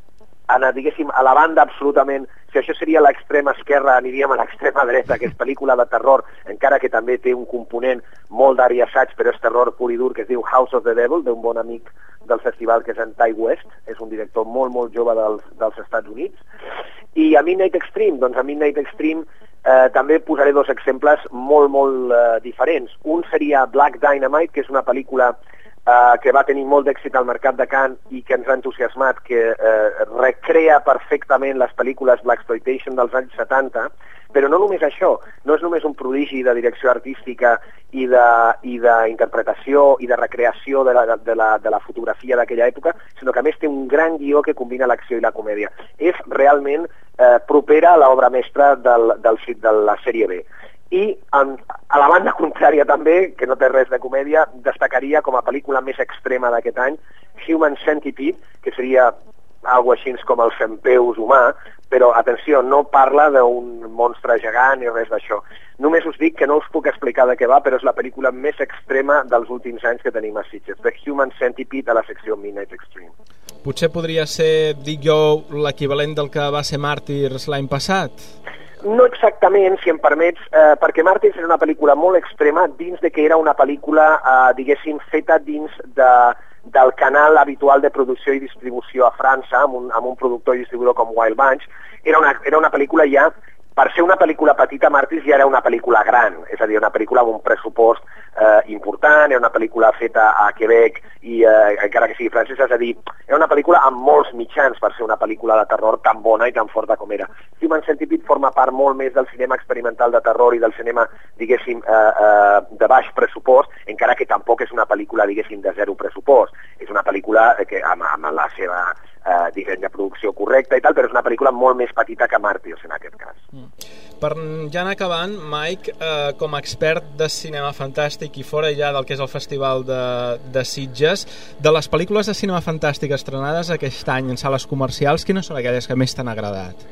anar, diguéssim, a la banda absolutament, si això seria l'extrema esquerra, aniríem a l'extrema dreta, que és pel·lícula de terror, encara que també té un component molt d'àrea assaig, però és terror pur i dur, que es diu House of the Devil, d'un bon amic del festival, que és en Ty West, és un director molt, molt jove dels, dels Estats Units. I a Midnight Extreme, doncs a Midnight Extreme eh, també posaré dos exemples molt, molt eh, diferents. Un seria Black Dynamite, que és una pel·lícula eh, que va tenir molt d'èxit al mercat de Cannes i que ens ha entusiasmat, que eh, recrea perfectament les pel·lícules Exploitation dels anys 70, però no només això, no és només un prodigi de direcció artística i d'interpretació i, i de recreació de la, de la, de la fotografia d'aquella època, sinó que a més té un gran guió que combina l'acció i la comèdia. És realment eh, propera a l'obra mestra del, del, de la sèrie B. I en, a la banda contrària també, que no té res de comèdia, destacaria com a pel·lícula més extrema d'aquest any Human Centipede, que seria algo així com el centpeus humà, però atenció, no parla d'un monstre gegant ni res d'això. Només us dic que no us puc explicar de què va, però és la pel·lícula més extrema dels últims anys que tenim a Sitges, The Human Centipede a la secció Midnight Extreme. Potser podria ser, dic jo, l'equivalent del que va ser Màrtirs l'any passat? No exactament, si em permets, eh, perquè Màrtirs és una pel·lícula molt extrema dins de que era una pel·lícula, eh, diguéssim, feta dins de, del canal habitual de producció i distribució a França, amb un, amb un productor i distribuïdor com Wild Bunch. Era una, era una pel·lícula ja per ser una pel·lícula petita, Màrtirs ja era una pel·lícula gran, és a dir, una pel·lícula amb un pressupost eh, important, era una pel·lícula feta a Quebec i eh, encara que sigui francesa, és a dir, era una pel·lícula amb molts mitjans per ser una pel·lícula de terror tan bona i tan forta com era. Human Centipede forma part molt més del cinema experimental de terror i del cinema, diguéssim, eh, eh, de baix pressupost, encara que tampoc és una pel·lícula, diguéssim, de zero pressupost. És una pel·lícula que amb, amb la seva eh, disseny de producció correcta i tal, però és una pel·lícula molt més petita que Màrtirs en aquest cas. Per ja anar acabant, Mike, eh, com a expert de cinema fantàstic i fora ja del que és el Festival de, de Sitges, de les pel·lícules de cinema fantàstic estrenades aquest any en sales comercials, quines són aquelles que més t'han agradat?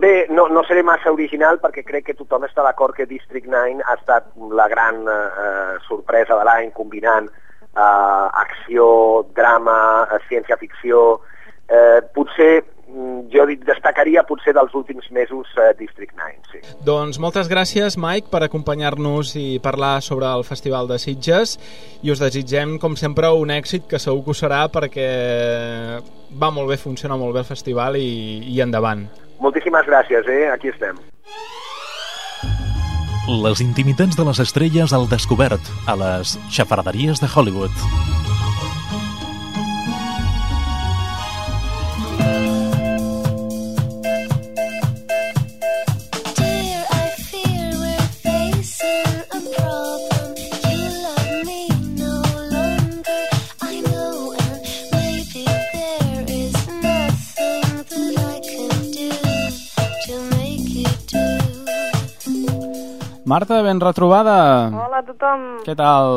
Bé, no, no seré massa original perquè crec que tothom està d'acord que District 9 ha estat la gran eh, sorpresa de l'any combinant eh, acció, drama, eh, ciència-ficció. Eh, potser mm, jo destacaria potser dels últims mesos eh, District 9, sí. Doncs moltes gràcies, Mike, per acompanyar-nos i parlar sobre el Festival de Sitges i us desitgem, com sempre, un èxit que segur que ho serà perquè va molt bé, funciona molt bé el festival i, i endavant. Moltíssimes gràcies, eh? Aquí estem. Les intimitats de les estrelles al descobert a les xafarderies de Hollywood. Marta, ben retrobada. Hola a tothom. Què tal?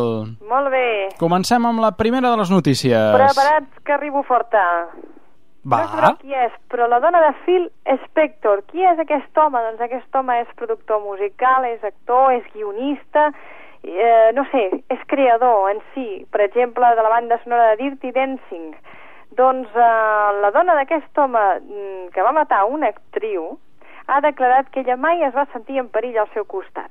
Molt bé. Comencem amb la primera de les notícies. Preparats que arribo forta. Va. No sabreu qui és, però la dona de Phil Spector. Qui és aquest home? Doncs aquest home és productor musical, és actor, és guionista, eh, no sé, és creador en si, per exemple, de la banda sonora de Dirty Dancing. Doncs eh, la dona d'aquest home mm, que va matar una actriu ha declarat que ella mai es va sentir en perill al seu costat.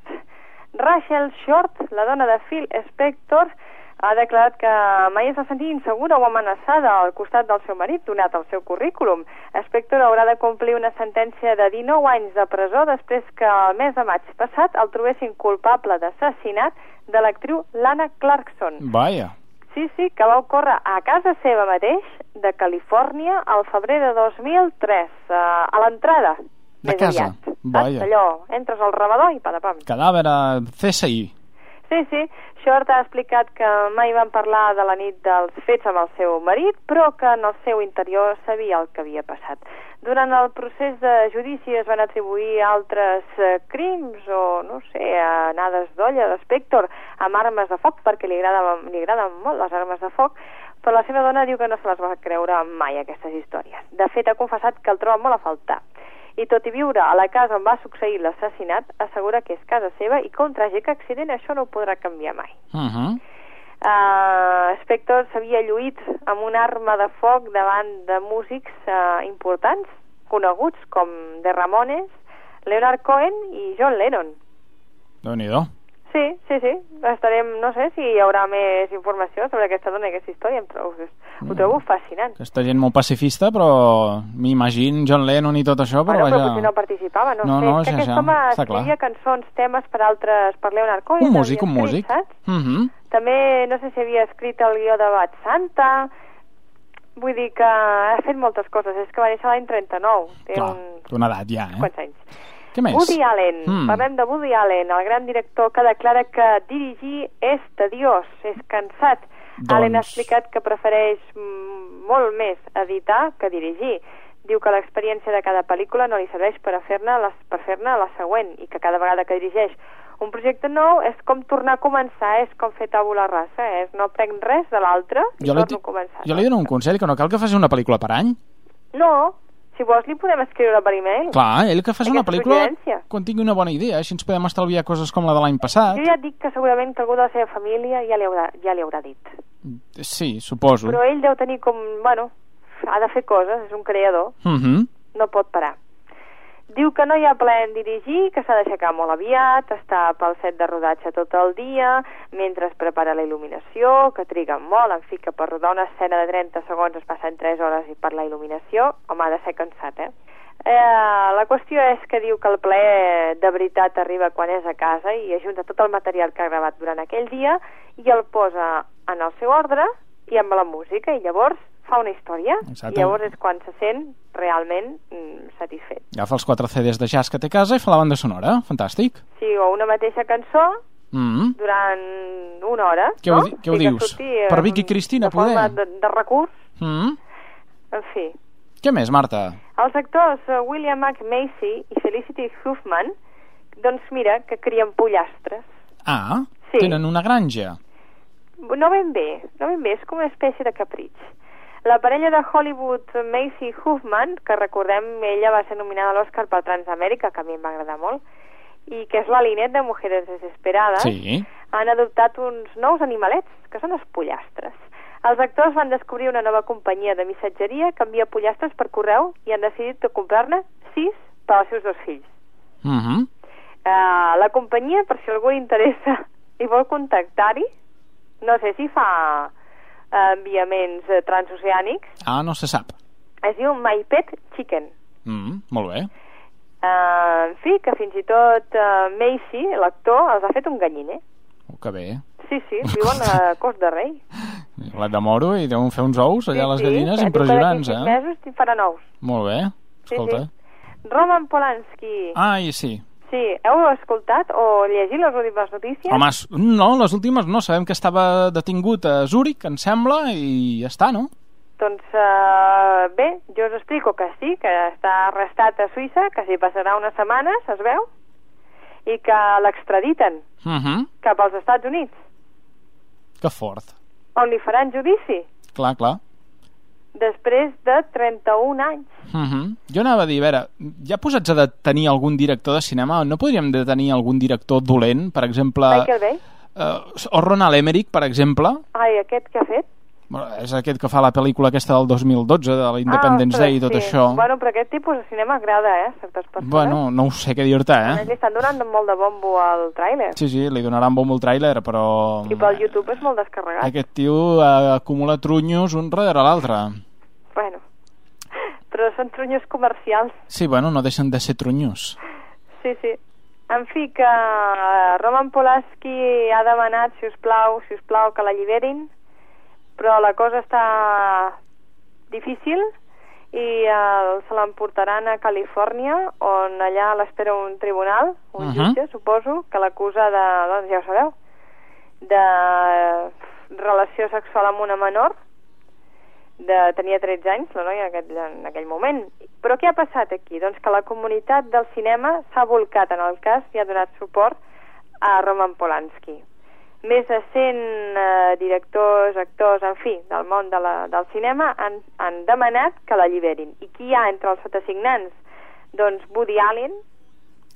Rachel Short, la dona de Phil Spector, ha declarat que mai es va sentir insegura o amenaçada al costat del seu marit, donat el seu currículum. Spector haurà de complir una sentència de 19 anys de presó després que el mes de maig passat el trobessin culpable d'assassinat de l'actriu Lana Clarkson. Vaja. Sí, sí, que va ocórrer a casa seva mateix, de Califòrnia, al febrer de 2003, eh, a l'entrada. De casa? aviat. Vaja. Allò, entres al rebedor i padapam. Cadàver a CSI. Sí, sí, Short ha explicat que mai van parlar de la nit dels fets amb el seu marit, però que en el seu interior sabia el que havia passat. Durant el procés de judici es van atribuir altres eh, crims o, no sé, anades d'olla de Spector amb armes de foc, perquè li, agrada, li agraden molt les armes de foc, però la seva dona diu que no se les va creure mai, aquestes històries. De fet, ha confessat que el troba molt a faltar i tot i viure a la casa on va succeir l'assassinat, assegura que és casa seva i que un tràgic accident això no ho podrà canviar mai. Uh -huh. Uh, Spector s'havia lluït amb una arma de foc davant de músics uh, importants, coneguts com The Ramones, Leonard Cohen i John Lennon. Déu-n'hi-do. Sí, sí, sí. Estarem, no sé si hi haurà més informació sobre aquesta dona i aquesta història, però ho, ho trobo fascinant. Aquesta gent molt pacifista, però m'imagino John Lennon i tot això, però bueno, però vaja... potser no participava, no, No, sé. no, és que ja, aquest ja, home escrivia cançons, temes per altres, per Leonard Cohen. Un músic, un músic. Saps? Uh -huh. També, no sé si havia escrit el guió de Bad Santa, vull dir que ha fet moltes coses, és que va néixer l'any 39, té Clar, un... d'una edat ja, eh? quants anys. Què més? Woody Allen, Mm. parlem de Woody Allen, el gran director que declara que dirigir és tediós, és cansat. Doncs- Allen ha explicat que prefereix molt més editar que dirigir. Diu que l'experiència de cada pel·lícula no li serveix per fer-ne la, per fer la següent i que cada vegada que dirigeix un projecte nou és com tornar a començar, és com fer tabula rasa, és no prenc res de l'altre i Jo torno a començar. jo li dono un consell, que no cal que faci una pel·lícula per any. No, si vols li podem escriure per e-mail. Clar, ell que faci una pel·lícula quan tingui una bona idea, així ens podem estalviar coses com la de l'any passat. Jo ja et dic que segurament que algú de la seva família ja li haurà, ja li haurà dit. Sí, suposo. Però ell deu tenir com, bueno, ha de fer coses, és un creador, Uh -huh. no pot parar. Diu que no hi ha ple en dirigir, que s'ha d'aixecar molt aviat, està pel set de rodatge tot el dia, mentre es prepara la il·luminació, que triga molt, en fi, que per rodar una escena de 30 segons es passen 3 hores i per la il·luminació, home, ha de ser cansat, eh? Eh, la qüestió és que diu que el ple de veritat arriba quan és a casa i ajunta tot el material que ha gravat durant aquell dia i el posa en el seu ordre i amb la música i llavors fa una història Exacte. i llavors és quan se sent realment mm, satisfet. Agafa els quatre CDs de jazz que té a casa i fa la banda sonora. Fantàstic. Sí, o una mateixa cançó Mm -hmm. durant una hora, Què ho no? di- què ho Sí, que dius? Per eh, Vicky Cristina, poder? de, de recurs, mm en fi. Què més, Marta? Els actors eh, William H. Macy i Felicity Huffman, doncs mira, que crien pollastres. Ah, Sí. tenen una granja. No ben bé, no ben bé, és com una espècie de capritx. La parella de Hollywood, Macy Huffman, que recordem, ella va ser nominada a l'Oscar per Transamèrica, que a mi em va agradar molt, i que és la Linet de Mujeres Desesperades, Sí. han adoptat uns nous animalets, que són els pollastres. Els actors van descobrir una nova companyia de missatgeria que envia pollastres per correu i han decidit de comprar-ne sis per als seus dos fills. Mhm. Uh, la companyia, per si algú li interessa i vol contactar-hi, no sé si fa uh, enviaments uh, transoceànics, Ah, no se sap. es diu My Pet Chicken. Mm, molt bé. Uh, en fi, que fins i tot uh, Macy, l'actor, els ha fet un galliner. Oh, que bé. Sí, sí, viuen a Cos de Rei. La de moro i deuen fer uns ous allà a les gallines que impressionants, eh? mesos t'hi faran ous. Molt bé. Sí, Escolta. sí. Roman Polanski. Ai, sí. Sí, heu escoltat o llegit les últimes notícies? Home, no, les últimes no. Sabem que estava detingut a Zúrich, em sembla, i ja està, no? Doncs uh, bé, jo us explico que sí, que està arrestat a Suïssa, que s'hi passarà unes setmanes, es veu, i que l'extraditen Uh -huh. cap als Estats Units, Que fort. on li faran judici Clar, clar. Després de 31 anys. Uh -huh. Jo anava a dir, a veure, ja posats a detenir algun director de cinema, no podríem detenir algun director dolent, per exemple... Michael Bay? Uh, o Ronald Emmerich, per exemple, Ai, aquest que ha fet? Bueno, és aquest que fa la pel·lícula aquesta del 2012, de la Independence ah, Day i tot sí. això. Bueno, però aquest tipus de cinema agrada, eh, a certes persones. Bueno, no ho sé què dir-te, eh? li estan donant molt de bombo al tràiler. Sí, sí, li donaran bombo el tràiler, però... I pel YouTube és molt descarregat. Aquest tio eh, acumula trunyos un darrere l'altre. Però són trunyos comercials. Sí, bueno, no deixen de ser trunyos. Sí, sí. En fi, que eh, Roman Polanski ha demanat, si us plau, si us plau, que l'alliberin, però la cosa està difícil i eh, se l'emportaran a Califòrnia, on allà l'espera un tribunal, un Mhm. jutge, suposo, que l'acusa de, doncs ja ho sabeu, de relació sexual amb una menor, de, tenia 13 anys, la noia, en aquell, en aquell moment. Però què ha passat aquí? Doncs que la comunitat del cinema s'ha volcat en el cas i ha donat suport a Roman Polanski. Més de 100 eh, directors, actors, en fi, del món de la, del cinema han, han demanat que l'alliberin. I qui hi ha entre els sotasignants? Doncs Woody Allen,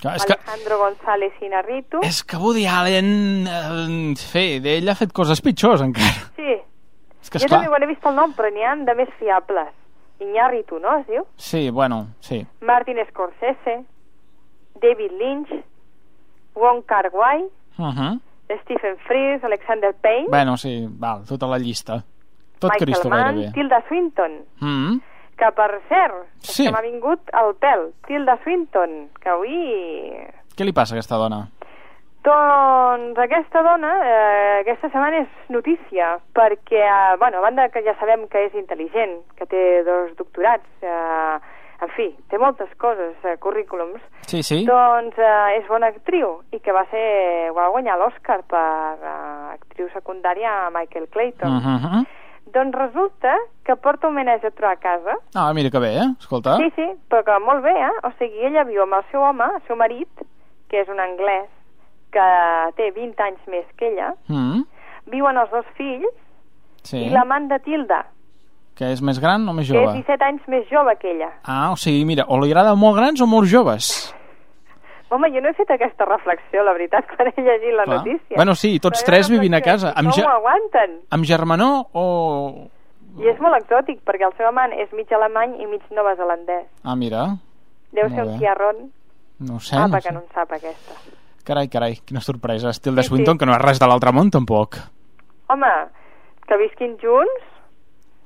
Clar, és, que, Alejandro González Inarritu... és que Woody Allen... Eh, fe, ell ha fet coses pitjors, encara. Sí, És que, jo esclar... també me n'he vist el nom, però n'hi ha de més fiables. Iñárritu, no, es diu? Sí, bueno, sí. Martin Scorsese, David Lynch, Wong Kar-wai, Uh -huh. Stephen Frears, Alexander Payne, Bueno, sí, val, tota la llista. Tot Michael Cristo Mann, gairebé. Tilda Swinton, Mm -hmm. que per cert, Sí. que m'ha vingut al pèl, Tilda Swinton, que avui... Què li passa a aquesta dona? Doncs aquesta dona, eh, aquesta setmana és notícia, perquè, eh, bueno, a banda que ja sabem que és intel·ligent, que té dos doctorats, eh, en fi, té moltes coses, eh, currículums, Sí, sí. doncs eh, és bona actriu i que va ser, va guanyar l'Oscar per eh, actriu secundària a Michael Clayton. Uh -huh. Doncs resulta que porta un menès a trobar a casa. Ah, mira que bé, eh? Escolta. Sí, sí, però que molt bé, eh? O sigui, ella viu amb el seu home, el seu marit, que és un anglès, que té 20 anys més que ella, Mm, viuen els dos fills, sí. i l'amant de Tilda, Que és més gran o més que és jove? 17 anys més jove que ella. Ah, o sigui, mira, o li agrada molt grans o molt joves. Home, jo no he fet aquesta reflexió, la veritat, quan he llegit la Clar. notícia. Bueno, sí, tots Però tres vivint a casa. Amb, Com ge ho aguanten? amb germanor o... I és molt exòtic, perquè el seu amant és mig alemany i mig neozelandès. Ah, mira, Deu Molt ser un tiarrón. no ho sé. ah, no sé. no en sap, aquesta. Carai, carai, quina sorpresa. Estil de Sí, Swinton, sí. que no és res de l'altre món, tampoc. Home, que visquin junts?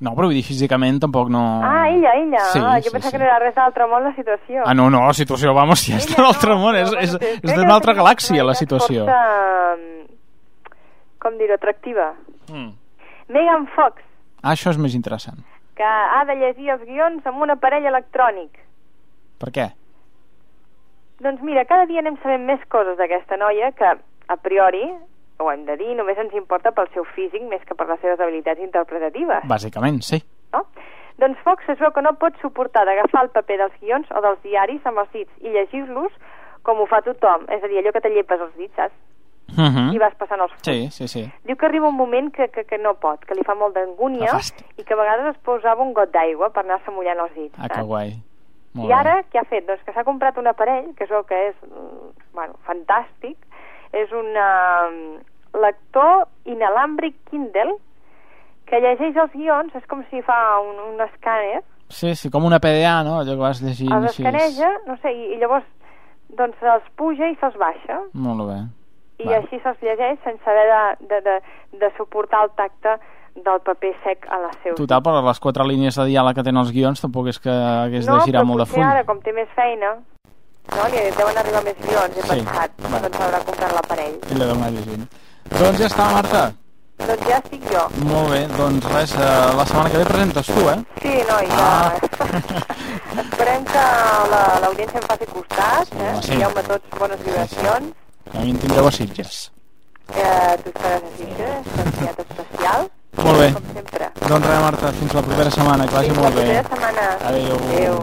No, però vull dir, físicament tampoc no... Ah, ella, ella. Sí, ah, jo sí, pensava sí. que no era res d'altre món la situació. Ah, no, no, la situació, vamos, si és de l'altre món, és, és, és d'una altra galàxia, la situació. Força, mm, com dir-ho, atractiva. Mm. Megan Fox, Ah, això és més interessant. que ha de llegir els guions amb un aparell electrònic. Per què? Doncs mira, cada dia anem sabent més coses d'aquesta noia que, a priori, ho hem de dir, només ens importa pel seu físic més que per les seves habilitats interpretatives. Bàsicament, sí. no? Doncs Fox es veu que no pot suportar d'agafar el paper dels guions o dels diaris amb els dits i llegir-los com ho fa tothom, és a dir, allò que te llepes els dits, saps? Mhm. i vas passant els fulls. Sí, sí, sí. Diu que arriba un moment que, que, que no pot, que li fa molt d'angúnia i que a vegades es posava un got d'aigua per anar-se mullant els dits. Ah, que guai. Molt I ara què ha fet? Doncs que s'ha comprat un aparell, que és el que és, mm, bueno, fantàstic, és un uh, lector inalàmbric Kindle que llegeix els guions, és com si fa un, un escàner, Sí, sí, com una PDA, no? Allò que vas llegint els així. escaneja, no sé, i, i llavors doncs els puja i se'ls baixa, Molt bé. i Va. així se'ls llegeix sense haver de, de, de, de suportar el tacte del paper sec a la seu. Total, per les quatre línies de diàleg que tenen els guions tampoc és que hagués no, de girar però molt de full. ara, com té més feina, no, li deuen arribar més guions, he Sí. pensat, doncs haurà comprat l'aparell. I l'he d'anar llegint. Doncs ja està, Marta. Doncs ja estic jo. Molt bé, doncs res, eh, la setmana que ve presentes tu, eh? Sí, no, ja... Esperem que la- l'audiència em faci costat, eh? sí. Digueu-me tots bones vibracions. A mi em tindreu a Sitges. Eh, tu estaràs a Sitges, especial. Molt bé. Com sempre. Doncs res, Marta, fins la propera setmana, que vagi Fins la molt bé. propera setmana. Adéu. Adéu.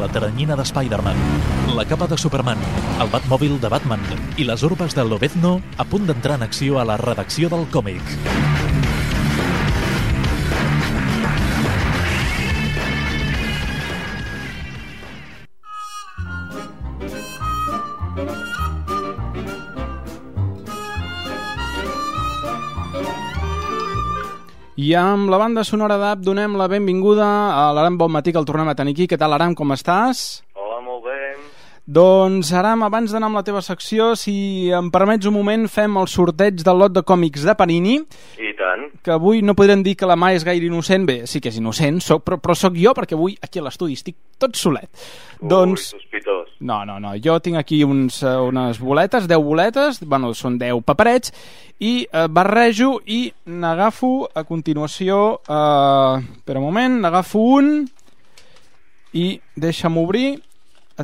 La teranyina de Spider-Man, la capa de Superman, el Batmòbil de Batman i les urbes de Lobezno a punt d'entrar en acció a la redacció del còmic. I amb la banda sonora d'App donem la benvinguda a l'Aram Bon Matí, que el tornem a tenir aquí. Què tal, Aram, com estàs? Doncs, Aram, abans d'anar amb la teva secció, si em permets un moment, fem el sorteig del lot de còmics de Panini, I tant. que avui no podrem dir que la Mà és gaire innocent, bé, sí que és innocent, soc, però, però sóc jo, perquè avui aquí a l'estudi estic tot solet. doncs, Ui, sospitós. no, no, no, jo tinc aquí uns, eh, unes boletes, 10 boletes, bueno, són 10 paperets, i eh, barrejo i n'agafo a continuació, eh, espera un moment, n'agafo un i deixa'm obrir,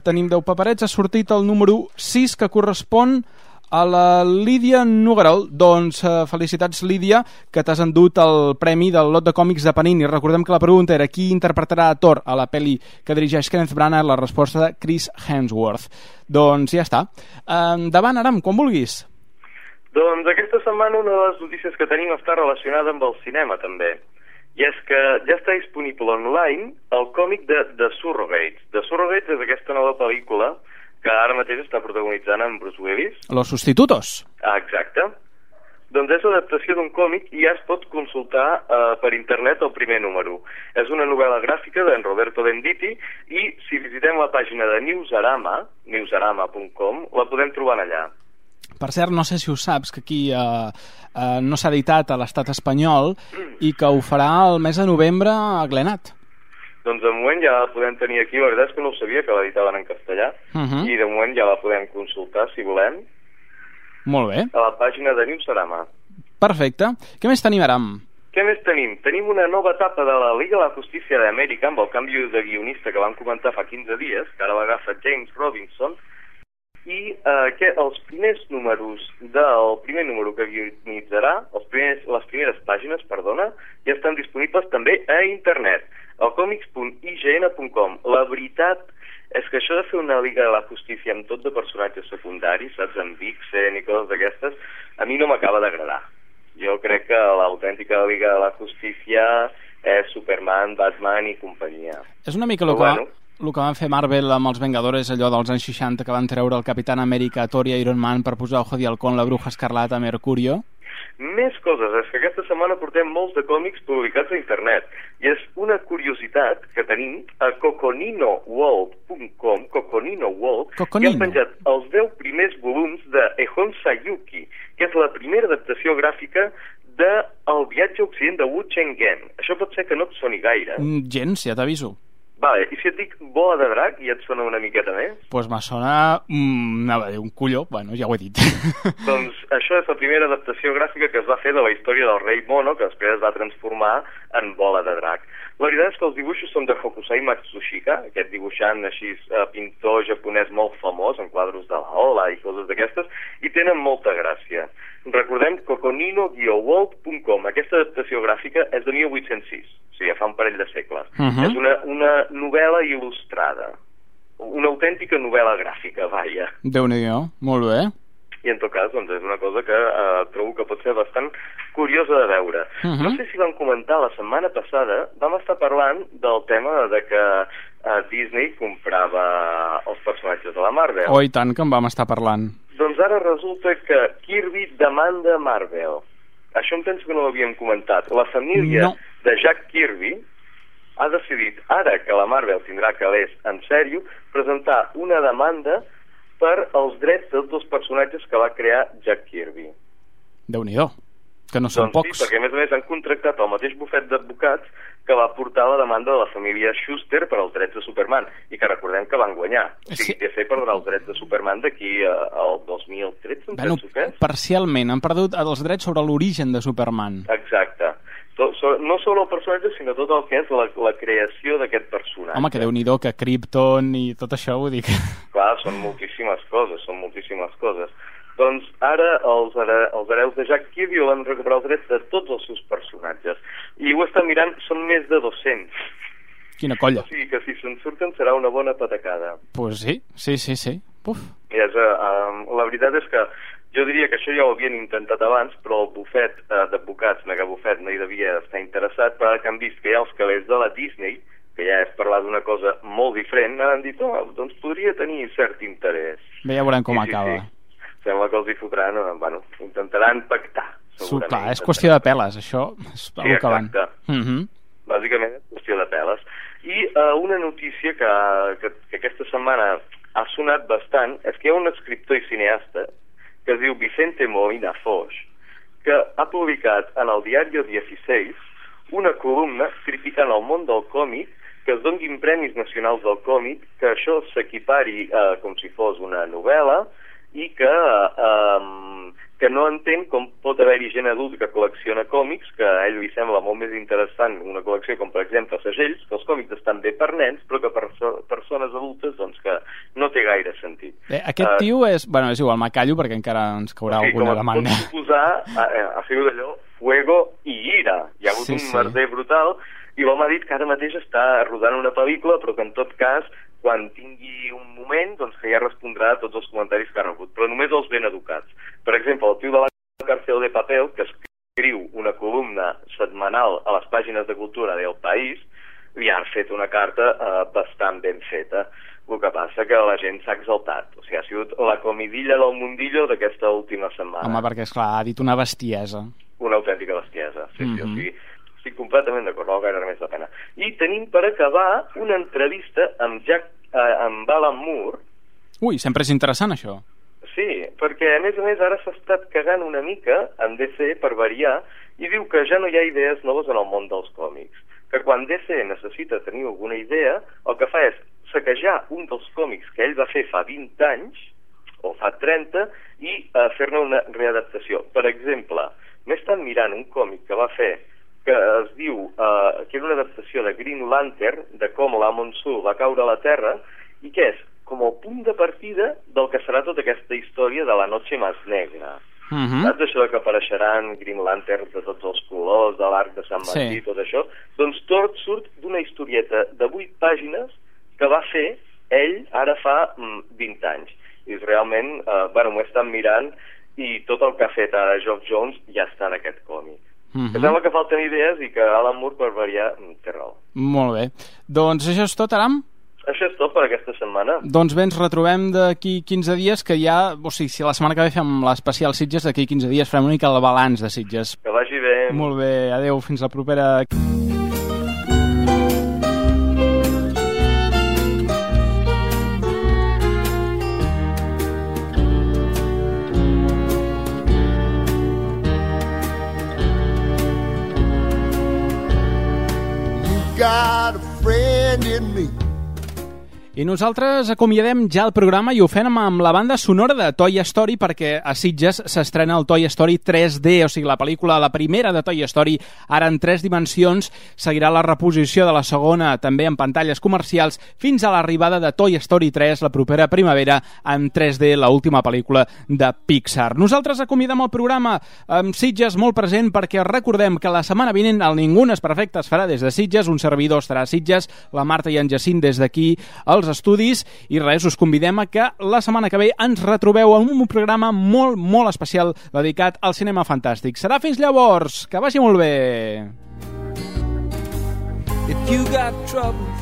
tenim 10 paperets, ha sortit el número 6 que correspon a la Lídia Noguerol. Doncs eh, felicitats, Lídia, que t'has endut el premi del lot de còmics de Panini. Recordem que la pregunta era qui interpretarà a Thor a la pel·li que dirigeix Kenneth Branagh, la resposta de Chris Hemsworth. Doncs ja està. Endavant, Aram, quan vulguis. Doncs aquesta setmana una de les notícies que tenim està relacionada amb el cinema, també. I és que ja està disponible online el còmic de The Surrogates. The Surrogates és aquesta nova pel·lícula que ara mateix està protagonitzant amb Bruce Willis. Los sustitutos. Ah, exacte. Doncs és l'adaptació d'un còmic i ja es pot consultar eh, per internet el primer número. És una novel·la gràfica d'en Roberto Venditti i si visitem la pàgina de Newsarama, newsarama.com, la podem trobar allà. Per cert, no sé si ho saps, que aquí eh, eh, no s'ha editat a l'estat espanyol i que ho farà el mes de novembre a Glenat. Doncs de moment ja la podem tenir aquí, la veritat és que no ho sabia que l'editaven en castellà, Uh -huh. i de moment ja la podem consultar, si volem, Molt bé. a la pàgina de Newsarama. Perfecte. Què més tenim, Aram? Què més tenim? Tenim una nova etapa de la Liga de la Justícia d'Amèrica amb el canvi de guionista que vam comentar fa 15 dies, que ara l'agafa James Robinson, i eh, que els primers números del primer número que guionitzarà, els primers, les primeres pàgines, perdona, ja estan disponibles també a internet, al comics.ign.com. La veritat és que això de fer una Liga de la Justícia amb tot de personatges secundaris, saps, amb Vixen i coses d'aquestes, a mi no m'acaba d'agradar. Jo crec que l'autèntica Liga de la Justícia és Superman, Batman i companyia. És una mica el que, bueno. El que van fer Marvel amb els Vengadores, allò dels anys 60, que van treure el Capitán Amèrica, Thor i Iron Man per posar Ojo de Halcón, la Bruja Escarlata, Mercurio. Més coses, és que aquesta setmana portem molts de còmics publicats a internet i és una curiositat que tenim a coconinoworld.com Coconino World que Coconino. han penjat els 10 primers volums de Ehon Sayuki que és la primera adaptació gràfica de El viatge a Occident de Wu Cheng-gen Això pot ser que no et soni gaire Mm, Gens, ja t'aviso. Vale, i si et dic bola de drac ja et sona una miqueta més? Pues me sona... Mm, anava a dir un colló, bueno, ja ho he dit. Doncs això és la primera adaptació gràfica que es va fer de la història del rei Mono, que després es va transformar en bola de drac. La veritat és que els dibuixos són de Hokusai Matsushika, aquest dibuixant així eh, pintor japonès molt famós en quadros de la Ola i coses d'aquestes, i tenen molta gràcia. Recordem coconino-world.com. Aquesta adaptació gràfica és de 1806, o sigui, ja fa un parell de segles. Mhm. És una, una novel·la il·lustrada. una autèntica novel·la gràfica, vaja. Déu-n'hi-do, molt bé. I en tot cas, doncs, és una cosa que eh, trobo que pot ser bastant curiosa de veure. Mhm. No sé si vam comentar la setmana passada, vam estar parlant del tema de que eh, Disney comprava els personatges de la Marvel. Oh, i tant que en vam estar parlant. Doncs ara resulta que Kirby demanda Marvel. Això em penso que no ho havíem comentat. La família No. de Jack Kirby ha decidit, ara que la Marvel tindrà calés en sèrio, presentar una demanda per als drets de tots els personatges que va crear Jack Kirby. Déu-n'hi-do, que no són doncs pocs. sí, perquè a més a més han contractat el mateix bufet d'advocats que va portar la demanda de la família Schuster per als drets de Superman i que recordem que van guanyar. O sigui, Sí. DC perdrà els drets de Superman d'aquí al 2013, em Bueno, parcialment, han perdut els drets sobre l'origen de Superman. Exacte. No solo el personatge, sinó tot el que és la, la creació d'aquest personatge. Home, que déu nhi que Krypton i tot això, dir que... Clar, són moltíssimes coses, són moltíssimes coses. Doncs ara els, here- els hereus de Jack Kirby van recuperar els drets de tots els seus personatges. I ho estan mirant, són més de 200. Quina colla. O sigui que si se'n surten serà una bona patacada. Pues sí, sí, sí, sí. Uf. I és, uh, la veritat és que jo diria que això ja ho havien intentat abans, però el bufet uh, d'advocats, mega bufet, no hi devia estar interessat, però ara que han vist que hi ha els calés de la Disney, que ja és parlar d'una cosa molt diferent, ara han dit, oh, doncs podria tenir cert interès. Bé, ja veurem com Sí, sí, acaba. sí. Sembla que els hi fotran, bueno, intentaran pactar. Clar, és qüestió de peles, això és Sí, el que van. exacte. Mm -hmm. bàsicament és qüestió de peles. I uh, una notícia que, que, que aquesta setmana ha sonat bastant és que hi ha un escriptor i cineasta que es diu Vicente Molina Foix que ha publicat en el diari 16 una columna criticant el món del còmic que es donguin premis nacionals del còmic, que això s'equipari eh, com si fos una novel·la i que, eh, que no entén com pot haver-hi gent adulta que col·lecciona còmics, que a ell li sembla molt més interessant una col·lecció com, per exemple, segells, que els còmics estan bé per nens, però que per so persones adultes, doncs, que no té gaire sentit. Bé, aquest Eh, tio és... Bueno, és igual, me callo perquè encara ens caurà Sí, alguna com demanda. pot suposar, ha, ha sigut allò fuego i ira. Hi ha hagut Sí, un sí. merder brutal i l'home ha dit que ara mateix està rodant una pel·lícula, però que en tot cas, quan tingui un moment, doncs que ja respondrà a tots els comentaris que ha rebut, però només els ben educats. Per exemple, el tio de la Cárcel de Papel, que escriu una columna setmanal a les pàgines de cultura del País, li ha fet una carta eh, bastant ben feta. El que passa que la gent s'ha exaltat. O sigui, ha sigut la comidilla del mundillo d'aquesta última setmana. Home, perquè, esclar, ha dit una bestiesa. Una autèntica bestiesa. Sí, sí, o Mhm. sigui, estic completament d'acord, no gaire més la pena. I tenim per acabar una entrevista amb Jack, eh, amb Alan Moore, Ui, sempre és interessant, això. Sí, perquè a més a més ara s'ha estat cagant una mica en DC per variar i diu que ja no hi ha idees noves en el món dels còmics. Que quan DC necessita tenir alguna idea, el que fa és saquejar un dels còmics que ell va fer fa 20 anys, o fa 30, i uh, fer-ne una readaptació. Per exemple, m'he estat mirant un còmic que va fer que es diu uh, que era una adaptació de Green Lantern, de com la La Terra, i que és com el punt de partida del que serà tota aquesta història de la noche més negra. Mhm. Saps això de que apareixeran Green Lanterns de tots els colors, de l'arc de Sant Sí. Martí, tot això? Doncs tot surt d'una historieta de 8 pàgines que va fer ell ara fa mm, 20 anys. I realment, eh, bueno, m'ho he estat mirant i tot el que ha fet ara Geoff Jones ja està en aquest còmic. Mhm. Em sembla que falten idees i que Alan Moore, per variar, mm, té raó. Molt bé. Doncs això és tot, Aram? Això és tot per aquesta setmana. Doncs bé, ens retrobem d'aquí 15 dies, que ja... O sigui, si la setmana que ve fem l'especial Sitges, d'aquí 15 dies farem una mica el balanç de Sitges. Que vagi bé. Molt bé, adeu, fins la propera... got a friend in. I nosaltres acomiadem ja el programa i ho fem amb la banda sonora de Toy Story perquè a Sitges s'estrena el Toy Story 3D, o sigui, la pel·lícula, la primera de Toy Story, ara en tres dimensions, seguirà la reposició de la segona també en pantalles comercials fins a l'arribada de Toy Story 3 la propera primavera en 3D, la última pel·lícula de Pixar. Nosaltres acomiadem el programa amb Sitges molt present perquè recordem que la setmana vinent el Ningú no és perfecte es farà des de Sitges, un servidor estarà a Sitges, la Marta i en Jacint des d'aquí, els als estudis i res, us convidem a que la setmana que ve ens retrobeu en un programa molt, molt especial dedicat al cinema fantàstic. Serà fins llavors, que vagi molt bé! If you got trouble